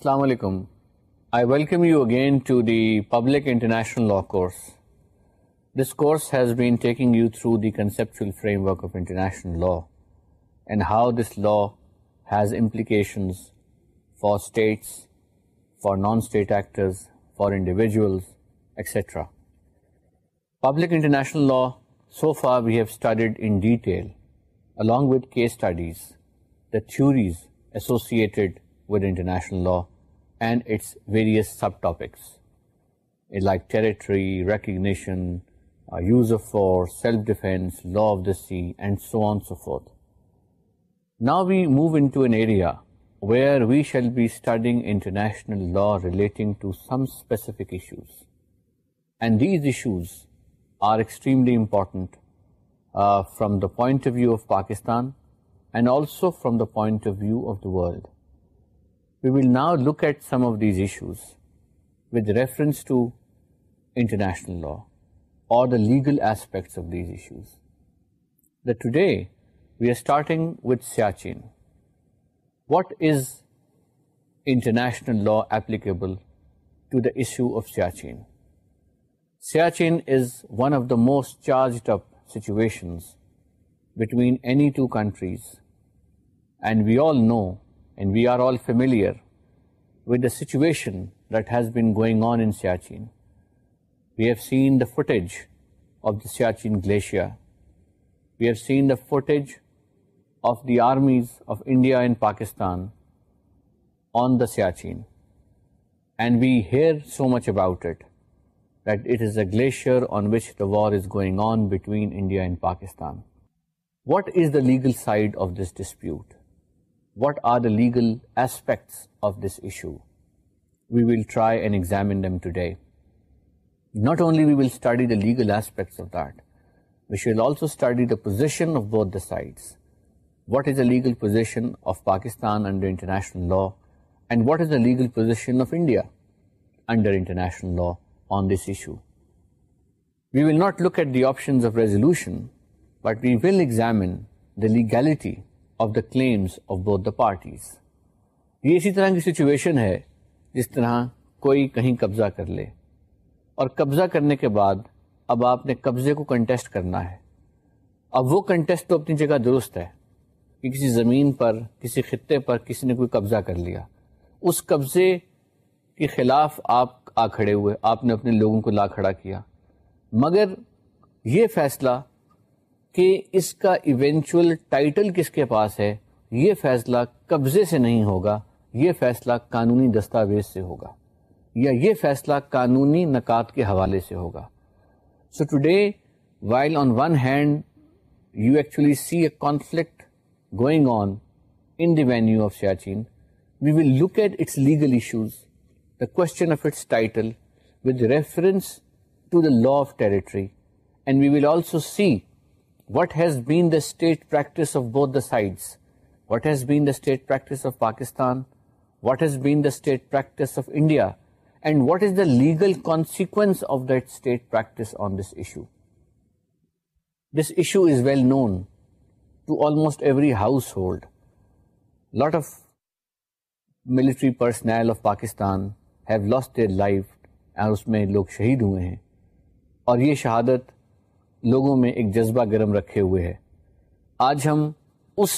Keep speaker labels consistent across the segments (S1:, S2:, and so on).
S1: Assalamu alaikum. I welcome you again to the Public International Law course. This course has been taking you through the conceptual framework of international law and how this law has implications for states, for non-state actors, for individuals, etc. Public international law, so far we have studied in detail, along with case studies, the theories associated with international law and its various subtopics like territory, recognition, uh, use of force, self-defense, law of the sea, and so on and so forth. Now we move into an area where we shall be studying international law relating to some specific issues. And these issues are extremely important uh, from the point of view of Pakistan and also from the point of view of the world. We will now look at some of these issues with reference to international law or the legal aspects of these issues. Today, we are starting with Siachen. What is international law applicable to the issue of Siachen? Siachen is one of the most charged up situations between any two countries, and we all know and we are all familiar with the situation that has been going on in Siachen. We have seen the footage of the Siachen Glacier. We have seen the footage of the armies of India and Pakistan on the Siachen. And we hear so much about it, that it is a glacier on which the war is going on between India and Pakistan. What is the legal side of this dispute? what are the legal aspects of this issue? We will try and examine them today. Not only we will study the legal aspects of that, we shall also study the position of both the sides. What is the legal position of Pakistan under international law, and what is the legal position of India under international law on this issue? We will not look at the options of resolution, but we will examine the legality both the parties یہ اسی طرح کی situation ہے جس طرح کوئی کہیں قبضہ کر لے اور قبضہ کرنے کے بعد اب آپ نے قبضے کو کنٹیسٹ کرنا ہے اب وہ کنٹیسٹ تو اپنی جگہ درست ہے کہ کسی زمین پر کسی خطے پر کسی نے کوئی قبضہ کر لیا اس قبضے کے خلاف آپ آ کھڑے ہوئے آپ نے اپنے لوگوں کو لا کھڑا کیا مگر یہ فیصلہ کہ اس کا ایونچول ٹائٹل کس کے پاس ہے یہ فیصلہ قبضے سے نہیں ہوگا یہ فیصلہ قانونی دستاویز سے ہوگا یا یہ فیصلہ قانونی نکات کے حوالے سے ہوگا so today while on one hand you actually see a conflict going on in the venue of of of Siachen we we will will look at its its legal issues the the question title with reference to law territory and also see what has been the state practice of both the side what has been the state practice of Pakistan what has been the state practice of India and what is the legal relevance of the facts house hold lot of military personnel of Pakistan have lost life اس میں لوگ شہید ہوئے ہیں اور یہ شہادت لوگوں میں ایک جذبہ گرم رکھے ہوئے ہے آج ہم اس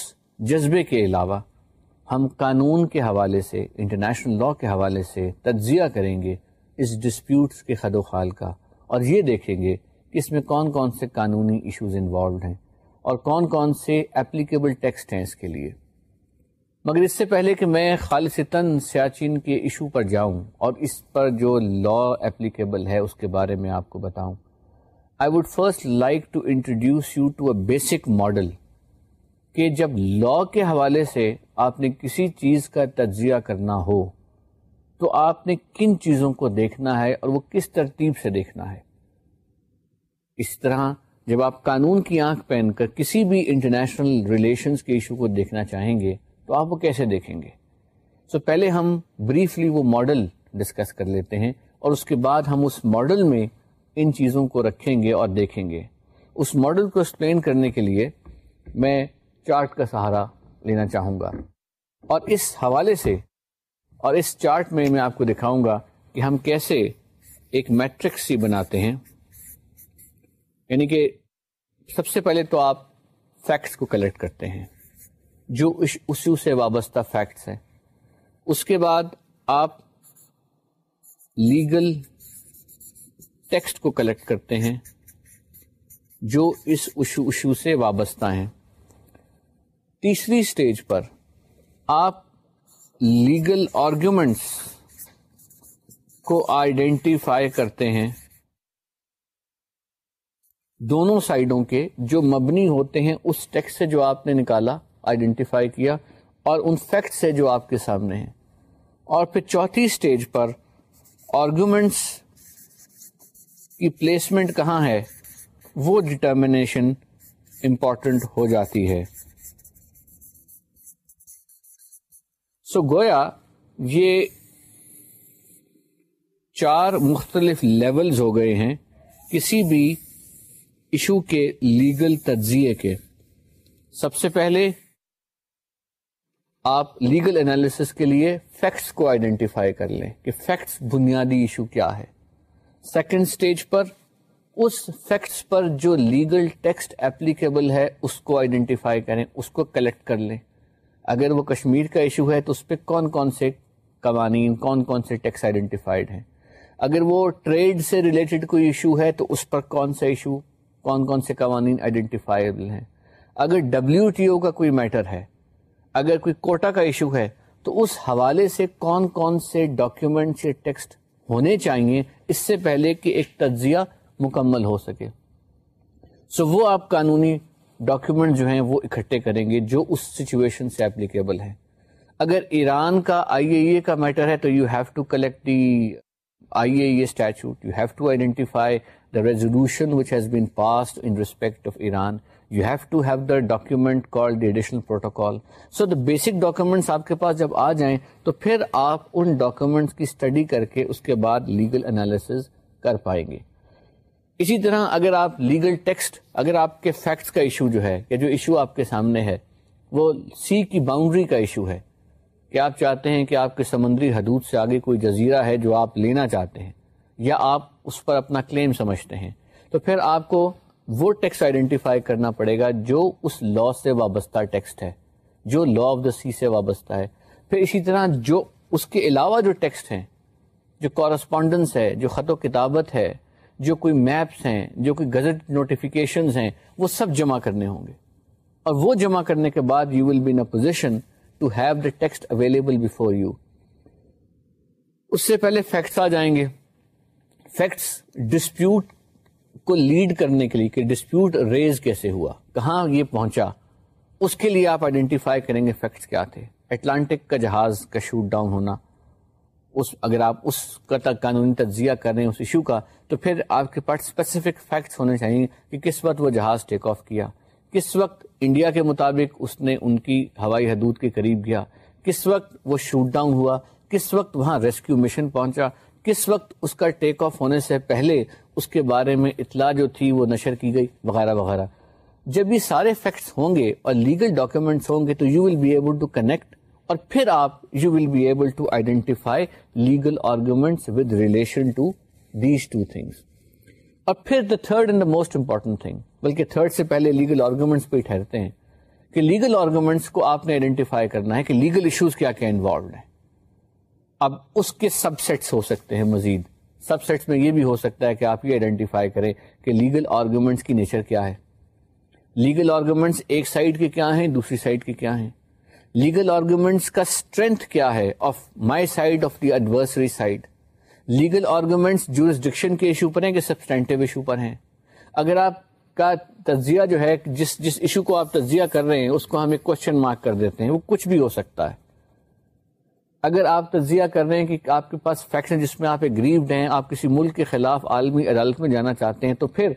S1: جذبے کے علاوہ ہم قانون کے حوالے سے انٹرنیشنل لاء کے حوالے سے تجزیہ کریں گے اس ڈسپیوٹس کے خد و خال کا اور یہ دیکھیں گے کہ اس میں کون کون سے قانونی ایشوز انوالوڈ ہیں اور کون کون سے اپلیکیبل ٹیکسٹ ہیں اس کے لیے مگر اس سے پہلے کہ میں خالصتاً سیاچین کے ایشو پر جاؤں اور اس پر جو لا اپلیکیبل ہے اس کے بارے میں آپ کو بتاؤں I would first like to introduce you to a basic model کہ جب لا کے حوالے سے آپ نے کسی چیز کا تجزیہ کرنا ہو تو آپ نے کن چیزوں کو دیکھنا ہے اور وہ کس ترتیب سے دیکھنا ہے اس طرح جب آپ قانون کی آنکھ پہن کر کسی بھی انٹرنیشنل ریلیشنز کے ایشو کو دیکھنا چاہیں گے تو آپ وہ کیسے دیکھیں گے سو so پہلے ہم بریفلی وہ ماڈل ڈسکس کر لیتے ہیں اور اس کے بعد ہم اس ماڈل میں ان چیزوں کو رکھیں گے اور دیکھیں گے اس ماڈل کو ایکسپلین کرنے کے لیے میں چارٹ کا سہارا لینا چاہوں گا اور اس حوالے سے اور اس چارٹ میں میں آپ کو دکھاؤں گا کہ ہم کیسے ایک میٹرکس ہی بناتے ہیں یعنی کہ سب سے پہلے تو آپ فیکٹس کو کلیکٹ کرتے ہیں جو اسی سے وابستہ فیکٹس ہیں اس کے بعد آپ لیگل ٹیکسٹ کو کلیکٹ کرتے ہیں جو اس اشو, اشو سے وابستہ ہیں تیسری اسٹیج پر آپ لیگل آرگومنٹس کو آئیڈینٹیفائی کرتے ہیں دونوں سائڈوں کے جو مبنی ہوتے ہیں اس ٹیکسٹ سے جو آپ نے نکالا آئیڈینٹیفائی کیا اور ان فیکٹ سے جو آپ کے سامنے ہیں اور پھر چوتھی اسٹیج پر آرگومنٹس کی پلیسمنٹ کہاں ہے وہ ڈٹرمنیشن امپورٹنٹ ہو جاتی ہے سو so, گویا یہ چار مختلف لیولز ہو گئے ہیں کسی بھی ایشو کے لیگل تجزیے کے سب سے پہلے آپ لیگل انالیسس کے لیے فیکٹس کو آئیڈینٹیفائی کر لیں کہ فیکٹس بنیادی ایشو کیا ہے سیکنڈ اسٹیج پر اس فیکٹس پر جو لیگل ٹیکسٹ اپلیکیبل ہے اس کو آئیڈینٹیفائی کریں اس کو کلیکٹ کر لیں اگر وہ کشمیر کا ایشو ہے تو اس پہ کون کون سے قوانین کون کون سے ٹیکس آئیڈینٹیفائڈ ہیں اگر وہ ٹریڈ سے ریلیٹڈ کوئی ایشو ہے تو اس پر کون سا ایشو کون کون سے قوانین آئیڈینٹیفائیبل ہیں اگر ڈبلیو ٹی او کا کوئی میٹر ہے اگر کوئی کوٹا کا ایشو ہے تو اس حوالے سے کون کون سے ڈاکیومنٹس یا ٹیکسٹ ہونے چاہیے اس سے پہلے کہ ایک تجزیہ مکمل ہو سکے سو so وہ آپ قانونی ڈاکیومنٹ جو ہیں وہ اکٹھے کریں گے جو اس سچویشن سے اپلیکیبل ہے اگر ایران کا آئی اے کا میٹر ہے تو you have to collect the I A statute you have to identify the resolution which has been passed in respect of Iran you have to have the document coalitional protocol so the basic documents آپ کے پاس جب آ جائیں تو پھر آپ ان ڈاکومینٹس کی اسٹڈی کر کے اس کے بعد لیگل انالیسز کر پائیں گے اسی طرح اگر آپ لیگل ٹیکسٹ اگر آپ کے فیکٹس کا ایشو جو ہے یا جو ایشو آپ کے سامنے ہے وہ سی کی باؤنڈری کا ایشو ہے کہ آپ چاہتے ہیں کہ آپ کے سمندری حدود سے آگے کوئی جزیرہ ہے جو آپ لینا چاہتے ہیں یا آپ اس پر اپنا کلیم سمجھتے ہیں تو پھر آپ کو وہ ٹیکس آئیڈینٹیفائی کرنا پڑے گا جو اس لا سے وابستہ ٹیکسٹ ہے جو لا آف دا سی سے وابستہ ہے پھر اسی طرح جو اس کے علاوہ جو ٹیکسٹ ہیں جو کورسپونڈنس ہے جو خط و کتابت ہے جو کوئی میپس ہیں جو کوئی گزٹ نوٹیفیکیشنز ہیں وہ سب جمع کرنے ہوں گے اور وہ جمع کرنے کے بعد you will be in a to have the text available before you اس سے پہلے فیکٹس آ جائیں گے فیکٹس ڈسپیوٹ کو لیڈ کرنے کے لیے کہ ڈسپیوٹ ریز کیسے ہوا کہاں یہ پہنچا اس کے لیے آپ آئیڈینٹیفائی کریں گے فیکٹس کیا تھے اٹلانٹک کا جہاز کا شوٹ ڈاؤن ہونا اس اگر آپ اس کا قانونی تجزیہ کر رہے ہیں اس ایشو کا تو پھر آپ کے پاس اسپیسیفک فیکٹس ہونے چاہئیں کہ کس وقت وہ جہاز ٹیک آف کیا کس وقت انڈیا کے مطابق اس نے ان کی ہوائی حدود کے قریب گیا کس وقت وہ شوٹ ڈاؤن ہوا کس وقت وہاں ریسکیو مشن پہنچا کس وقت اس کا ٹیک آف ہونے سے پہلے اس کے بارے میں اطلاع جو تھی وہ نشر کی گئی وغیرہ وغیرہ جب یہ سارے فیکٹس ہوں گے اور لیگل ڈاکیومنٹس ہوں گے تو you will be able to connect اور پھر آپ you will be able to identify legal arguments with relation to to these things اور پھر the third and the most important thing بلکہ تھرڈ سے پہلے لیگل آرگومنٹس پہ ٹھہرتے ہیں کہ لیگل آرگومنٹس کو آپ نے آئیڈینٹیفائی کرنا ہے کہ لیگل ایشوز کیا کیا انوالوڈ ہیں اب اس کے سب سیٹس ہو سکتے ہیں مزید سب سیٹس میں یہ بھی ہو سکتا ہے کہ آپ یہ آئیڈینٹیفائی کریں کہ لیگل آرگومنٹس کی نیچر کیا ہے لیگل آرگومنٹس ایک سائڈ کے کیا ہیں دوسری سائڈ کے کیا ہیں لیگل آرگومنٹس کا اسٹرینتھ کیا ہے of my side of the adversary side legal arguments jurisdiction کے ایشو پر ہیں کہ سبسٹینٹو ایشو پر ہیں اگر آپ کا تجزیہ جو ہے جس جس ایشو کو آپ تجزیہ کر رہے ہیں اس کو ہم ایک کوشچن مارک کر دیتے ہیں وہ کچھ بھی ہو سکتا ہے اگر آپ تجزیہ کر رہے ہیں کہ آپ کے پاس فیکشن جس میں آپ اگریوڈ ہیں آپ کسی ملک کے خلاف عالمی عدالت میں جانا چاہتے ہیں تو پھر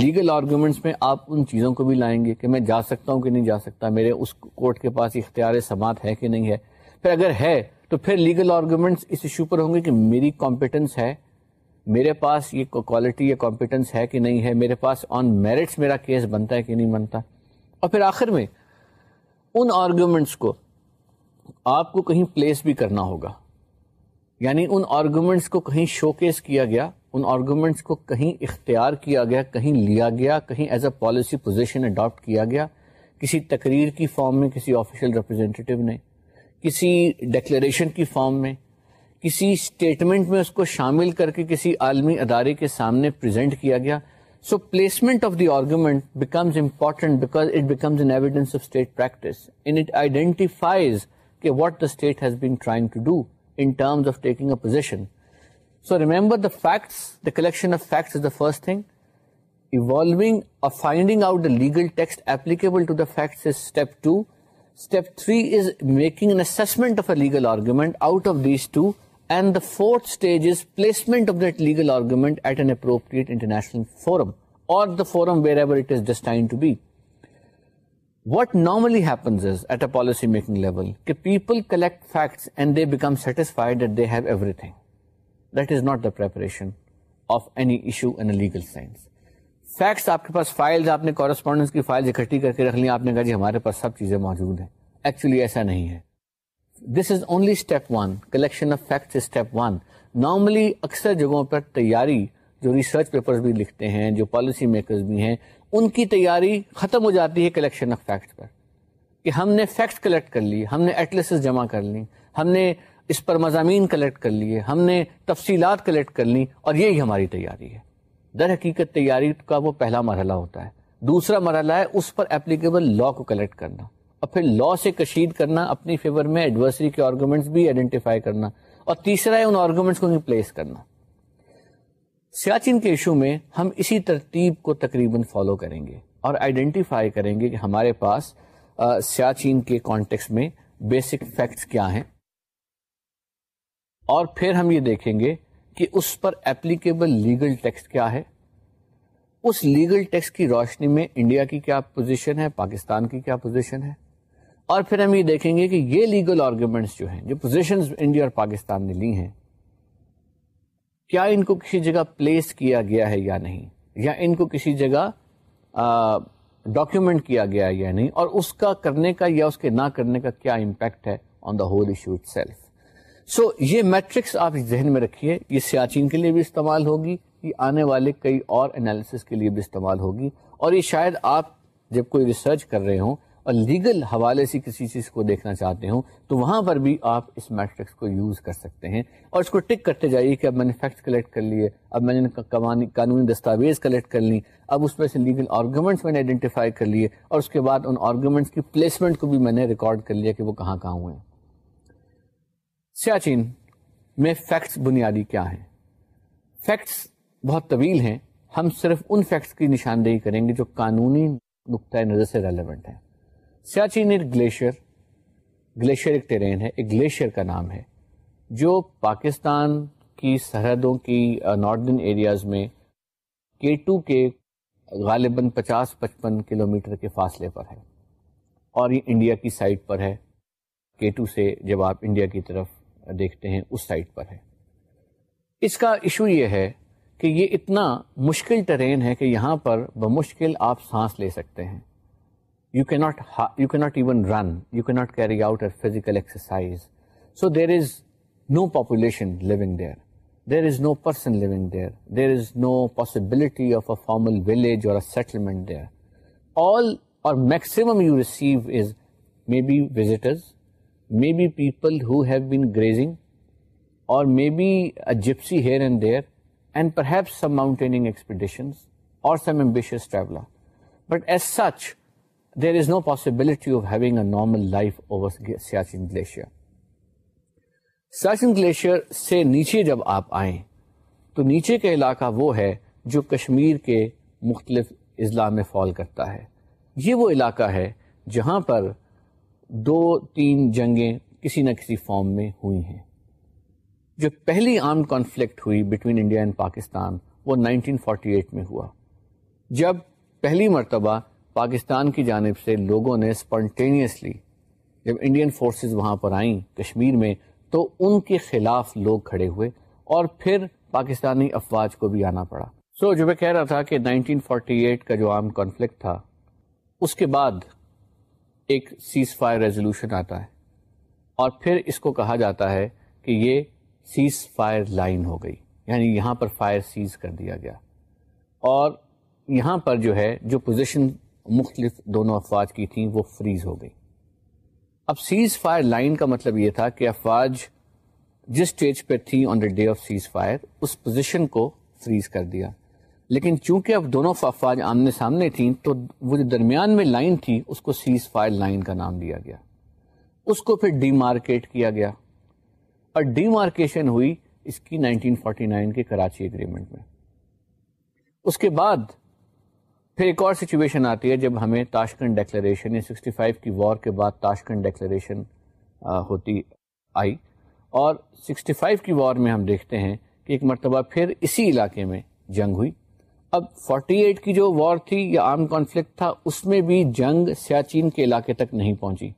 S1: لیگل آرگومنٹس میں آپ ان چیزوں کو بھی لائیں گے کہ میں جا سکتا ہوں کہ نہیں جا سکتا میرے اس کورٹ کے پاس اختیار سماعت ہے کہ نہیں ہے پھر اگر ہے تو پھر لیگل آرگومنٹس اس ایشو پر ہوں گے کہ میری کمپیٹنس ہے میرے پاس یہ کوالٹی یا کمپیٹنس ہے کہ نہیں ہے میرے پاس آن میرٹس میرا کیس بنتا ہے کہ نہیں بنتا اور پھر آخر میں ان آرگومنٹس کو آپ کو کہیں پلیس بھی کرنا ہوگا یعنی ان آرگومنٹس کو کہیں شو کیس کیا گیا ان آرگومنٹس کو کہیں اختیار کیا گیا کہیں لیا گیا کہیں as a policy position adopt کیا گیا کسی تقریر کی فارم میں کسی آفیشیل ریپرزینٹیو نے کسی ڈکلیریشن کی فارم میں کسی اسٹیٹمنٹ میں اس کو شامل کر کے کسی عالمی ادارے کے سامنے پریزنٹ کیا گیا so placement of the argument becomes important because it becomes an evidence of state practice it identifies کہ what state has trying to do position so remember forum اور what normally policy making level facts کی file اکٹھی کر کے رکھ لیا آپ نے کہا جی ہمارے پاس سب چیزیں موجود ہیں ایسا نہیں ہے this is only step one collection اکثر جگہوں پر تیاری جو ریسرچ پیپر لکھتے ہیں جو پالیسی میکر بھی ہیں ان کی تیاری ختم ہو جاتی ہے کلیکشن آف فیکٹ پر کہ ہم نے فیکٹس کلیکٹ کر لیے ہم نے ایٹلس جمع کر لی ہم نے اس پر مضامین کلیکٹ کر لیے ہم نے تفصیلات کلیکٹ کر لی اور یہی ہماری تیاری ہے در حقیقت تیاری کا وہ پہلا مرحلہ ہوتا ہے دوسرا مرحلہ ہے اس پر اپلیکیبل لا کو کلیکٹ کرنا اور پھر لا سے کشید کرنا اپنی فیور میں ایڈورسری کے آرگومنٹس بھی آئیڈینٹیفائی کرنا اور تیسرا ہے ان آرگومنٹس کو ریپلیس کرنا سیاچن کے ایشو میں ہم اسی ترتیب کو تقریباً فالو کریں گے اور آئیڈینٹیفائی کریں گے کہ ہمارے پاس سیاچین کے کانٹیکس میں بیسک فیکٹس کیا ہیں اور پھر ہم یہ دیکھیں گے کہ اس پر اپلیکیبل لیگل ٹیکسٹ کیا ہے اس لیگل ٹیکسٹ کی روشنی میں انڈیا کی کیا پوزیشن ہے پاکستان کی کیا پوزیشن ہے اور پھر ہم یہ دیکھیں گے کہ یہ لیگل آرگومنٹس جو ہیں جو پوزیشن انڈیا اور پاکستان نے لی ہیں کیا ان کو کسی جگہ پلیس کیا گیا ہے یا نہیں یا ان کو کسی جگہ ڈاکیومنٹ کیا گیا ہے یا نہیں اور اس کا کرنے کا یا اس کے نہ کرنے کا کیا امپیکٹ ہے on the whole issue itself so یہ میٹرکس آپ اس ذہن میں رکھیے یہ سیاچین کے لیے بھی استعمال ہوگی یہ آنے والے کئی اور انالیسس کے لیے بھی استعمال ہوگی اور یہ شاید آپ جب کوئی ریسرچ کر رہے ہوں لیگل حوالے سے کسی چیز کو دیکھنا چاہتے ہوں تو وہاں پر بھی آپ اس میٹرکس کو یوز کر سکتے ہیں اور اس کو ٹک کرتے جائیے کہ اب میں نے فیکٹ کلیکٹ کر لیے اب میں نے قانونی دستاویز کلیکٹ کر لی اب اس میں سے لیگل آرگومنٹس میں نے آئیڈینٹیفائی کر لیے اور اس کے بعد ان آرگومنٹس کی پلیسمنٹ کو بھی میں نے ریکارڈ کر لیا کہ وہ کہاں کہاں ہوئے سیاچین میں فیکٹس بنیادی کیا ہے فیکٹس بہت طویل ہیں ہم صرف ان فیکٹس کی نشاندہی کریں گے جو قانونی نقطۂ نظر سے ریلیونٹ ہیں سیاچین گلیشیئر گلیشیئر ایک ٹرین ہے ایک گلیشیئر کا نام ہے جو پاکستان کی سرحدوں کی ناردرن ایریاز میں کے ٹو کے غالباً پچاس پچپن کلو کے فاصلے پر ہے اور یہ انڈیا کی سائٹ پر ہے کے ٹو سے جب آپ انڈیا کی طرف دیکھتے ہیں اس سائٹ پر ہے اس کا ایشو یہ ہے کہ یہ اتنا مشکل ٹرین ہے کہ یہاں پر بمشکل آپ سانس لے سکتے ہیں You cannot even run, you cannot carry out a physical exercise. So there is no population living there. There is no person living there. There is no possibility of a formal village or a settlement there. All or maximum you receive is maybe visitors, maybe people who have been grazing, or maybe a gypsy here and there, and perhaps some mountaineering expeditions or some ambitious traveler. But as such, there is no possibility of having a normal life over سیاسی glacier سیاسی glacier سے نیچے جب آپ آئیں تو نیچے کا علاقہ وہ ہے جو کشمیر کے مختلف اضلاع میں فال کرتا ہے یہ وہ علاقہ ہے جہاں پر دو تین جنگیں کسی نہ کسی فارم میں ہوئی ہیں جو پہلی عام کانفلکٹ ہوئی بٹوین انڈیا اینڈ پاکستان وہ 1948 میں ہوا جب پہلی مرتبہ پاکستان کی جانب سے لوگوں نے اسپنٹینیسلی جب انڈین فورسز وہاں پر آئیں کشمیر میں تو ان کے خلاف لوگ کھڑے ہوئے اور پھر پاکستانی افواج کو بھی آنا پڑا سو so, جو میں کہہ رہا تھا کہ نائنٹین فورٹی ایٹ کا جو عام کانفلکٹ تھا اس کے بعد ایک سیز فائر ریزولوشن آتا ہے اور پھر اس کو کہا جاتا ہے کہ یہ سیز فائر لائن ہو گئی یعنی یہاں پر فائر سیز کر دیا گیا اور یہاں پر جو ہے جو پوزیشن مختلف دونوں افواج کی تھیں وہ فریز ہو گئی اب سیز فائر لائن کا مطلب یہ تھا کہ افواج جس اسٹیج پہ تھیں on the day of cease fire us position کو فریز کر دیا لیکن چونکہ اب دونوں افواج آمنے سامنے تھیں تو وہ جو درمیان میں لائن تھی اس کو سیز فائر لائن کا نام دیا گیا اس کو پھر ڈی مارکیٹ کیا گیا اور ڈی مارکیشن ہوئی اس کی 1949 کے کراچی اگریمنٹ میں اس کے بعد پھر ایک اور سچویشن آتی ہے جب ہمیں تاشکن ڈیکلریشن ڈیکلیریشن یا سکسٹی فائیو کی وار کے بعد تاشکن ڈیکلریشن ہوتی آئی اور سکسٹی فائیو کی وار میں ہم دیکھتے ہیں کہ ایک مرتبہ پھر اسی علاقے میں جنگ ہوئی اب فورٹی ایٹ کی جو وار تھی یا آرم کانفلکٹ تھا اس میں بھی جنگ سیاچین کے علاقے تک نہیں پہنچی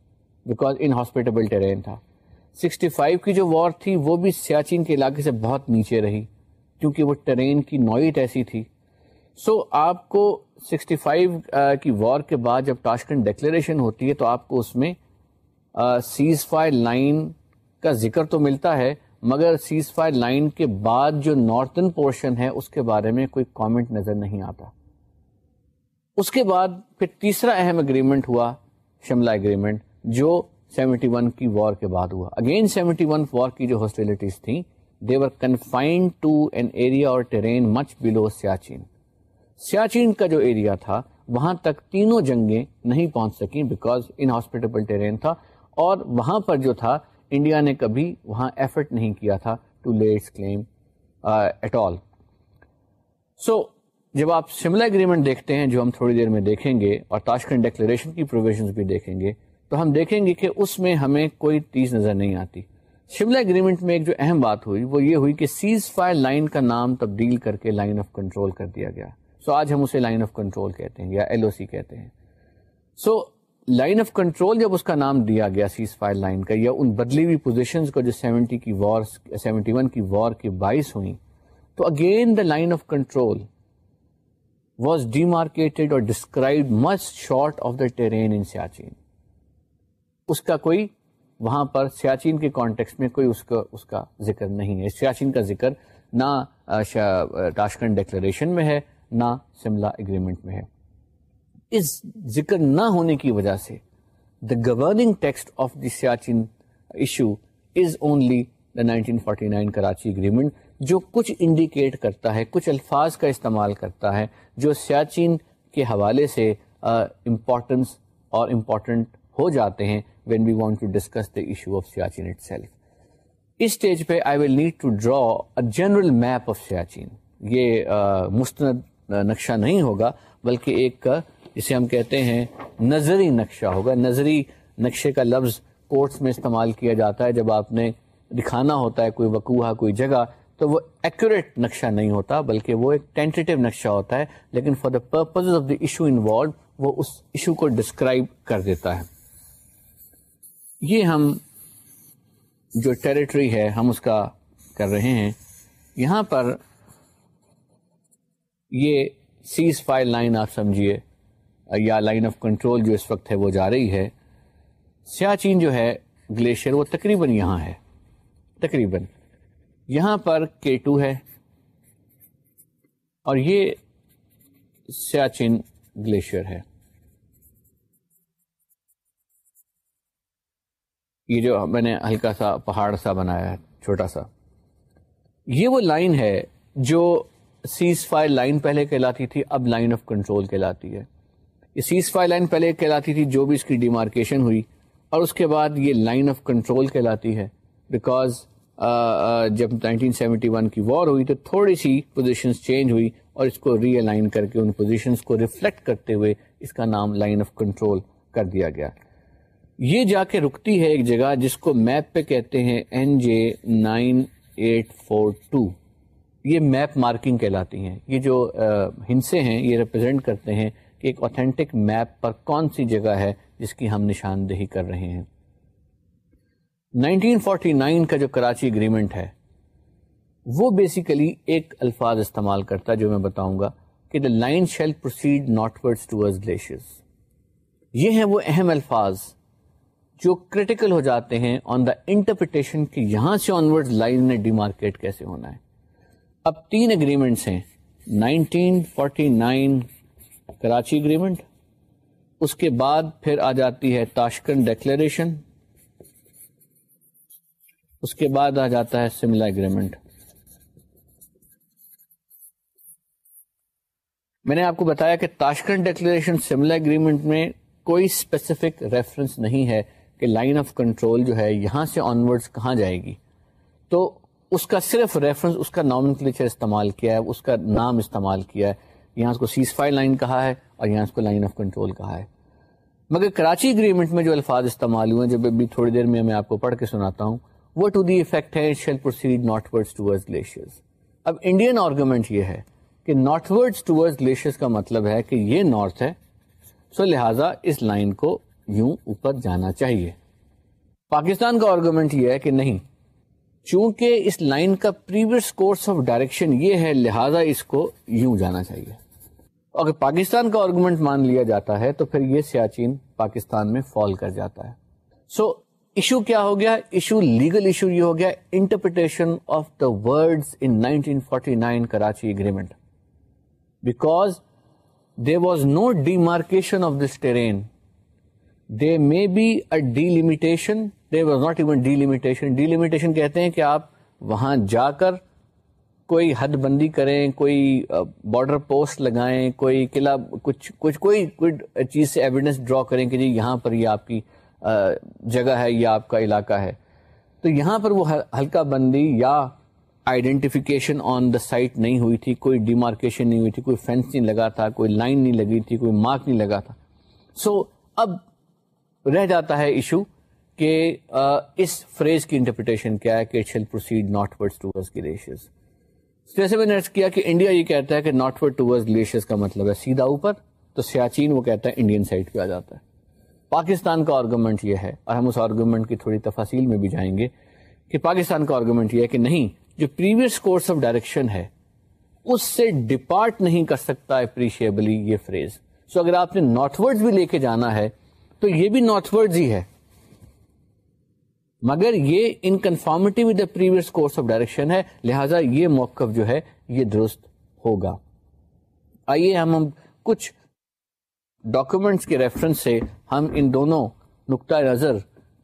S1: بیکاز ان ہاسپٹیبل ٹرین تھا سکسٹی فائیو کی جو وار تھی وہ بھی سیاچین کے علاقے سے بہت نیچے رہی کیونکہ وہ ٹرین کی نوعیت ایسی تھی سو so, آپ کو سکسٹی فائیو کی وار کے بعد جب ٹاشکن ڈیکلیریشن ہوتی ہے تو آپ کو اس میں سیز فائر لائن کا ذکر تو ملتا ہے مگر سیز فائر لائن کے بعد جو نارتھن پورشن ہے اس کے بارے میں کوئی کامنٹ نظر نہیں آتا اس کے بعد پھر تیسرا اہم اگریمنٹ ہوا شملہ اگریمنٹ جو سیونٹی ون کی وار کے بعد ہوا اگین سیونٹی ون وار کی جو ہاسٹیلٹیز تھیں they were confined to an area or terrain much below Siachen Siachen کا جو ایریا تھا وہاں تک تینوں جنگیں نہیں پہنچ سکیں بیکاز ان ہاسپٹیبل تھا اور وہاں پر جو تھا انڈیا نے کبھی وہاں ایفرٹ نہیں کیا تھا to let's claim at all so جب آپ شملہ اگریمنٹ دیکھتے ہیں جو ہم تھوڑی دیر میں دیکھیں گے اور تاشکن ڈیکلریشن ڈیکلیریشن کی پروویژنز بھی دیکھیں گے تو ہم دیکھیں گے کہ اس میں ہمیں کوئی چیز نظر نہیں آتی شملہ اگریمنٹ میں ایک جو اہم بات ہوئی وہ یہ ہوئی کہ سیز فائر لائن کا نام تبدیل کر کے لائن آف کنٹرول کر دیا گیا سو آج ہم اسے لائن آف کنٹرول کہتے ہیں یا ایل او سی کہتے ہیں سو لائن آف کنٹرول جب اس کا نام دیا گیا سیز فائر لائن کا یا ان بدلی ہوئی پوزیشن کو جو سیونٹی سیونٹی کی کی وار وار ون باعث تو again the line of control was the or describe much short of the terrain in Siachen اس کا کوئی وہاں پر سیاچین کے کانٹیکس میں کوئی اس کا اس کا ذکر نہیں ہے سیاچین کا ذکر نہ میں ہے نہ شملہ اگریمنٹ میں ہے اس ذکر نہ ہونے کی وجہ سے the governing text of the Siachen issue is only the nine Karachi agreement جو کچھ انڈیکیٹ کرتا ہے کچھ الفاظ کا استعمال کرتا ہے جو سیاچین کے حوالے سے امپورٹنس uh, اور امپورٹنٹ ہو جاتے ہیں when we want to discuss the issue of Siachen itself us stage پہ I will need to draw general map of Siachen یہ uh, مستند نقشہ نہیں ہوگا بلکہ ایک جسے ہم کہتے ہیں نظری نقشہ ہوگا نظری نقشے کا لفظ کورٹس میں استعمال کیا جاتا ہے جب آپ نے دکھانا ہوتا ہے کوئی وقوعہ کوئی جگہ تو وہ ایکوریٹ نقشہ نہیں ہوتا بلکہ وہ ایک ٹینٹیو نقشہ ہوتا ہے لیکن for the purpose of the issue involve وہ اس ایشو کو ڈسکرائب کر دیتا ہے یہ ہم جو ٹریٹری ہے ہم اس کا کر رہے ہیں یہاں پر یہ سیز فائر لائن آپ سمجھیے یا لائن آف کنٹرول جو اس وقت ہے وہ جا رہی ہے سیاچین جو ہے گلیشیئر وہ تقریباً یہاں ہے تقریباً یہاں پر کے ٹو ہے اور یہ سیاچین گلیشیئر ہے یہ جو میں نے ہلکا سا پہاڑ سا بنایا ہے چھوٹا سا یہ وہ لائن ہے جو سیز فائر لائن پہلے کہلاتی تھی اب لائن آف کنٹرول کہلاتی ہے یہ سیز فائر لائن پہلے کہلاتی تھی جو بھی اس کی ڈیمارکیشن ہوئی اور اس کے بعد یہ لائن آف کنٹرول کہلاتی ہے بیکاز جب 1971 کی وار ہوئی تو تھوڑی سی پوزیشنز چینج ہوئی اور اس کو ری الائن کر کے ان پوزیشنز کو ریفلیکٹ کرتے ہوئے اس کا نام لائن آف کنٹرول کر دیا گیا یہ جا کے رکتی ہے ایک جگہ جس کو میپ پہ کہتے ہیں N J nine eight four two یہ میپ مارکنگ کہلاتی ہیں یہ جو ہنسے ہیں یہ ریپرزینٹ کرتے ہیں کہ ایک اوتھینٹک میپ پر کون سی جگہ ہے جس کی ہم نشاندہی کر رہے ہیں 1949 کا جو کراچی اگریمنٹ ہے وہ بیسیکلی ایک الفاظ استعمال کرتا ہے جو میں بتاؤں گا کہ the line shall proceed northward to glaciers یہ ہیں وہ اہم الفاظ جو کریٹیکل ہو جاتے ہیں آن دا انٹرپریٹیشن کہ یہاں سے آن ورڈ لائن نے ڈیمارکیٹ کیسے ہونا ہے اب تین اگریمنٹس ہیں 1949 کراچی اگریمنٹ اس اس کے کے بعد بعد پھر آ آ جاتی ہے ہے تاشکن ڈیکلریشن جاتا سملا اگریمنٹ میں نے آپ کو بتایا کہ تاشکن ڈیکلریشن سملا اگریمنٹ میں کوئی اسپیسیفک ریفرنس نہیں ہے کہ لائن آف کنٹرول جو ہے یہاں سے آنورڈ کہاں جائے گی تو اس کا صرف ریفرنس اس کا نام کلیچر استعمال کیا ہے اس کا نام استعمال کیا ہے یہاں اس کو سیز فائر لائن کہا ہے اور یہاں اس کو لائن آف کنٹرول کہا ہے مگر کراچی اگریمنٹ میں جو الفاظ استعمال ہوئے ہیں جب ابھی تھوڑی دیر میں میں آپ کو پڑھ کے سناتا ہوں وہ ٹو دی افیکٹ ہے شیل پروسیڈ ناٹ گلیشیئرز اب انڈین آرگومنٹ یہ ہے کہ نارتھ ورڈ گلیشیئرز کا مطلب ہے کہ یہ نارتھ ہے سو لہٰذا اس لائن کو یوں اوپر جانا چاہیے پاکستان کا آرگومنٹ یہ ہے کہ نہیں چونکہ اس لائن کا پریویس کورس آف ڈائریکشن یہ ہے لہذا اس کو یوں جانا چاہیے اگر پاکستان کا آرگومنٹ مان لیا جاتا ہے تو پھر یہ سیاچین پاکستان میں فال کر جاتا ہے سو ایشو کیا ہو گیا ایشو لیگل ایشو یہ ہو گیا interpretation of the word in nineteen forty nine Karachi agreement because there was no demarcation of this terrain there may be a delimitation there was not even the delimitation کہتے ہیں کہ آپ وہاں جا کر کوئی حد بندی کریں کوئی بارڈر پوسٹ لگائیں کوئی قلعہ کچھ کچھ کوئی کوئی چیز سے ایویڈینس ڈرا کریں کہ جی یہاں پر یہ آپ کی جگہ ہے یا آپ کا علاقہ ہے تو یہاں پر وہ ہلکا بندی یا آئیڈینٹیفکیشن آن دا سائٹ نہیں ہوئی تھی کوئی ڈیمارکیشن نہیں ہوئی تھی کوئی فینس نہیں لگا تھا کوئی لائن نہیں لگی تھی کوئی مارک نہیں لگا تھا سو so, اب رہ جاتا ہے ایشو کہ اس فریز کی انٹرپریٹیشن کیا ہے کہ shall proceed northward glaciers جیسے میں نے کیا کہ انڈیا یہ کہتا ہے کہ ناٹ ورڈ ٹو گلیشیز کا مطلب ہے سیدھا اوپر تو سیاچین وہ کہتا ہے انڈین سائڈ پہ آ جاتا ہے پاکستان کا آرگومنٹ یہ ہے اور ہم اس آرگومنٹ کی تھوڑی تفاصیل میں بھی جائیں گے کہ پاکستان کا آرگومنٹ یہ ہے کہ نہیں جو پریویس کورس آف ڈائریکشن ہے اس سے ڈپارٹ نہیں کر سکتا اپریشیبلی یہ فریز سو so اگر آپ نے نارتھ ورڈ بھی لے کے جانا ہے تو یہ بھی نارتھ ورڈز ہی ہے مگر یہ in with the previous course of direction ہے لہٰذا یہ موقف جو ہے یہ درست ہوگا آئیے ہم ہم کچھ ڈاکومینٹس کے ریفرنس سے ہم ان دونوں نقطۂ نظر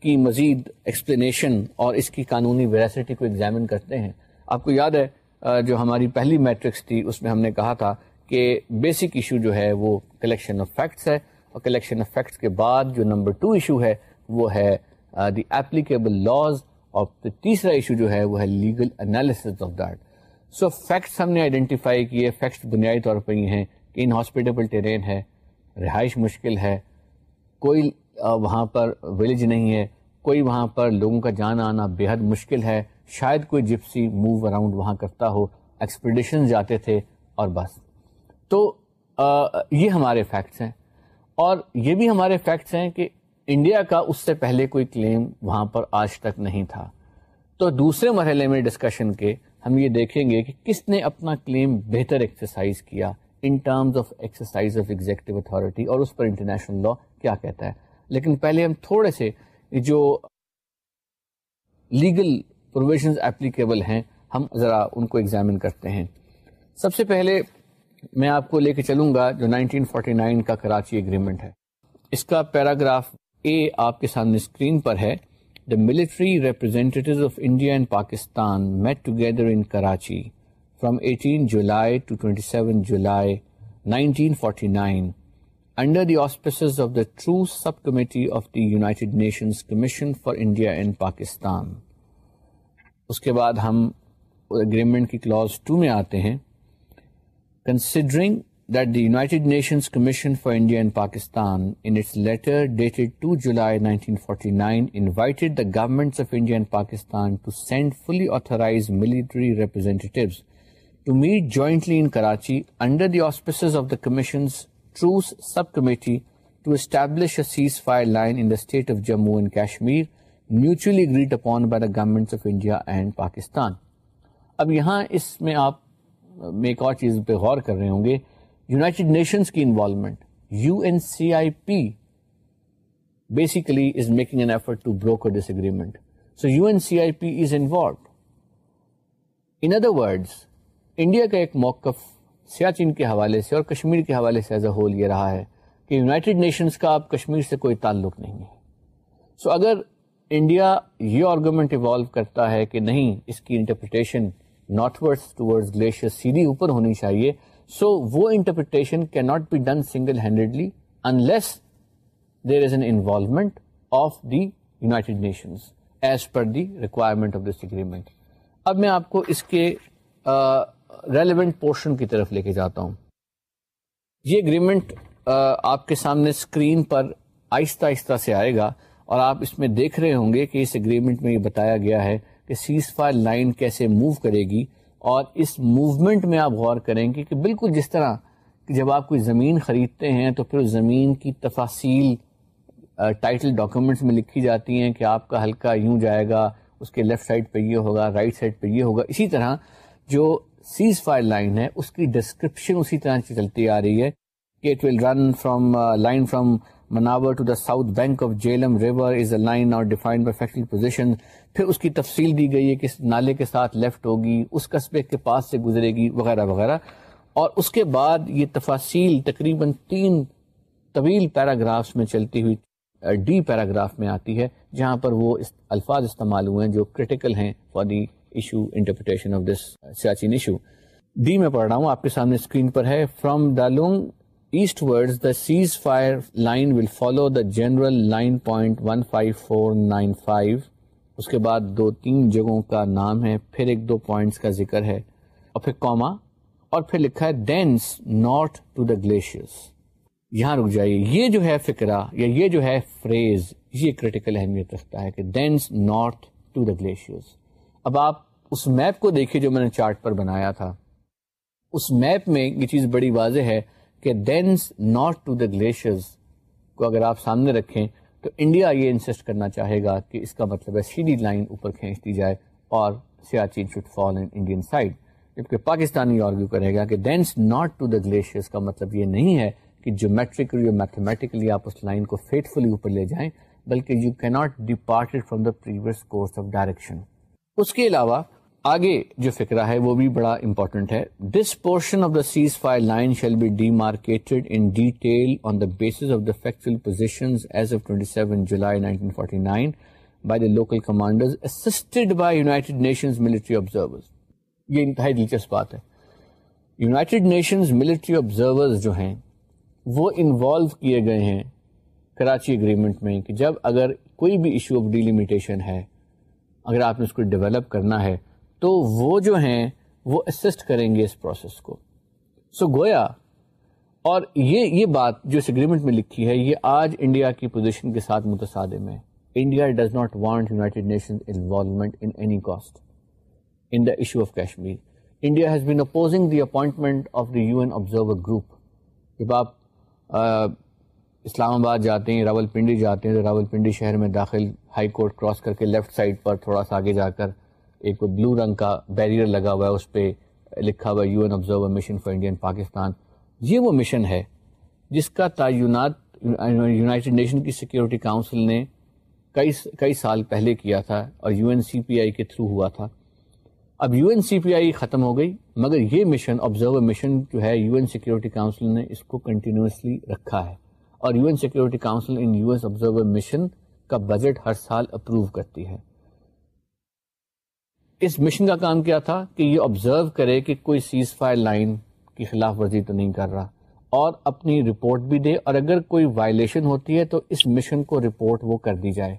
S1: کی مزید ایکسپلینیشن اور اس کی قانونی ویراسٹی کو ایگزامن کرتے ہیں آپ کو یاد ہے جو ہماری پہلی میٹرکس تھی اس میں ہم نے کہا تھا کہ بیسک ایشو جو ہے وہ کلیکشن آف فیکٹس ہے اور کلیکشن آف فیکٹس کے بعد جو نمبر ٹو ایشو ہے وہ ہے دی ایپلیکیبل لاز اور تیسرا ایشو جو ہے وہ ہے legal analysis of that so facts ہم نے آئیڈینٹیفائی کیے فیکٹس بنیادی طور پہ یہ ہیں کہ ان ہاسپٹیبل ٹرین ہے رہائش مشکل ہے کوئی uh, وہاں پر ولیج نہیں ہے کوئی وہاں پر لوگوں کا جانا آنا بے حد مشکل ہے شاید کوئی جپسی موو اراؤنڈ وہاں کرتا ہو ایکسپیڈیشن جاتے تھے اور بس تو آ, uh, یہ ہمارے فیکٹس ہیں اور یہ بھی ہمارے فیکٹس ہیں کہ انڈیا کا اس سے پہلے کوئی کلیم وہاں پر آج تک نہیں تھا تو دوسرے مرحلے میں ڈسکشن کے ہم یہ دیکھیں گے کہ کس نے اپنا کلیم بہتر ایکسرسائز کیا in terms of of exercise executive authority اور اس پر انٹرنیشنل لا کیا کہتا ہے لیکن پہلے ہم تھوڑے سے جو لیگل پروویژنز اپلیکیبل ہیں ہم ذرا ان کو ایگزامن کرتے ہیں سب سے پہلے میں آپ کو لے کے چلوں گا جو 1949 کا کراچی اگریمنٹ ہے اس کا پیراگراف اے آپ کے سامنے اسکرین پر ہے the military of India and Pakistan met together in Karachi from July two seven forty nine under the office of the truce subcommittee of the United Nations commission for India and Pakistan اس کے بعد ہم agreement کی clause two میں آتے ہیں considering اب یہاں اس میں آپ میں ایک اور چیز پہ غور کر رہے ہوں گے نیشنز کی involvement U N C I P basically is making an effort to broker agreement so U N C I P is involved in other words India کا ایک موقف سیاچین کے حوالے سے اور کشمیر کے حوالے سے ایز اے ہول یہ رہا ہے کہ یوناٹیڈ نیشنز کا اب کشمیر سے کوئی تعلق نہیں ہے سو so اگر انڈیا یہ آرگومنٹ ایوالو کرتا ہے کہ نہیں اس کی interpretation northward to glacier سیدھی اوپر ہونی چاہیے سو وہ انٹرپریٹیشن کی not be done single handedly unless there is an involvement of the United Nation as per the requirement of this agreement اب میں آپ کو اس کے uh, پورشن کی طرف لے کے جاتا ہوں یہ اگریمنٹ آپ کے سامنے اسکرین پر آہستہ آہستہ سے آئے گا اور آپ اس میں دیکھ رہے ہوں گے کہ اس اگریمنٹ میں یہ بتایا گیا ہے کہ سیز فائر لائن کیسے موو کرے گی اور اس موومنٹ میں آپ غور کریں گے کہ بالکل جس طرح جب آپ کوئی زمین خریدتے ہیں تو پھر زمین کی تفاصیل ٹائٹل ڈاکومنٹس میں لکھی جاتی ہیں کہ آپ کا ہلکا یوں جائے گا اس کے لیفٹ سائڈ پہ یہ ہوگا رائٹ سائڈ پہ یہ ہوگا اسی طرح جو سیز فائر لائن ہے اس کی ڈسکرپشن اسی طرح سے چلتی آ رہی ہے کہ it will run from line from Manawar to the south bank of Jhelum river is a line position پھر اس کی تفصیل دی گئی ہے کہ نالے کے ساتھ لیفٹ ہوگی اس قصبے کے پاس سے گزرے گی وغیرہ وغیرہ اور اس کے بعد یہ تفاصیل تقریباً تین طویل پیراگرافس میں چلتی ہوئی ڈی پیراگراف میں آتی ہے جہاں پر وہ الفاظ استعمال ہوئے ہیں جو کریٹیکل ہیں for the issue interpretation of this Siachen issue D میں پڑھ رہا ہوں آپ کے سامنے اسکرین پر ہے from the long cease fire line will follow the general four nine five دو تین جگہوں کا نام ہے یہاں رک جائیے یہ جو ہے فکرا یا یہ جو ہے فریز یہ جو میں نے چارٹ پر بنایا تھا اس میپ میں یہ چیز بڑی واضح ہے کہ thence north to the glaciers کو اگر آپ سامنے رکھیں تو انڈیا یہ انسسٹ کرنا چاہے گا کہ اس کا مطلب ہے سیدھی لائن اوپر کھینچ دی جائے اور Siachen should fall in Indian side جبکہ پاکستانی آرگیو کرے گا کہ thence not to the glaciers کا مطلب یہ نہیں ہے کہ جومیٹرکلی یا میتھمیٹیکلی آپ اس لائن کو فیٹفلی اوپر لے جائیں بلکہ you can't departed from the previous course of direction اس کے علاوہ آگے جو فکرہ ہے وہ بھی بڑا امپورٹنٹ ہے this portion of the cease fire line shall be demarcated in detail on the basis of the factual position as of twenty seven July nineteen by the local commanders assisted by United Nations military observers یہ انتہائی دلچسپ بات ہے United Nations military observers جو ہیں وہ involve کیے گئے ہیں کراچی اگریمنٹ میں کہ جب اگر کوئی بھی ایشو آف ڈیلیمیٹیشن ہے اگر آپ نے اس کو ڈیولپ کرنا ہے تو وہ جو ہیں وہ اسسٹ کریں گے اس پروسیس کو سو so, گویا اور یہ یہ بات جو اس اگریمنٹ میں لکھی ہے یہ آج انڈیا کی پوزیشن کے ساتھ متصادم ہے India does not want United Nation involvement in any cost issue of Kashmir India has been opposing the appointment of the U N observer group جب آپ آ, اسلام آباد جاتے ہیں راول پنڈی جاتے ہیں تو راول پنڈی شہر میں داخل ہائی کورٹ کراس کر کے لیفٹ سائڈ پر تھوڑا سا آگے جا کر ایک بلو رنگ کا بیریئر لگا ہوا ہے اس پہ لکھا ہوا U N observer mission for India Pakistan یہ وہ مشن ہے جس کا تعینات یونائٹیڈ نیشن کی سیکیورٹی کاؤنسل نے کئی کئی سال پہلے کیا تھا اور U N C P I کے تھرو ہوا تھا اب یو این سی پی آئی ختم ہو گئی مگر یہ مشن آبزرور مشن جو ہے یو این سیکیورٹی کاؤنسل نے اس کو کنٹینیوسلی رکھا ہے اور U N security council in U S observer mission کا بجٹ ہر سال اپروو کرتی ہے اس مشن کا کام کیا تھا کہ یہ آبزرو کرے کہ کوئی سیز فائر لائن کی خلاف ورزی تو نہیں کر رہا اور اپنی رپورٹ بھی دے اور اگر کوئی وائلیشن ہوتی ہے تو اس مشن کو رپورٹ وہ کر دی جائے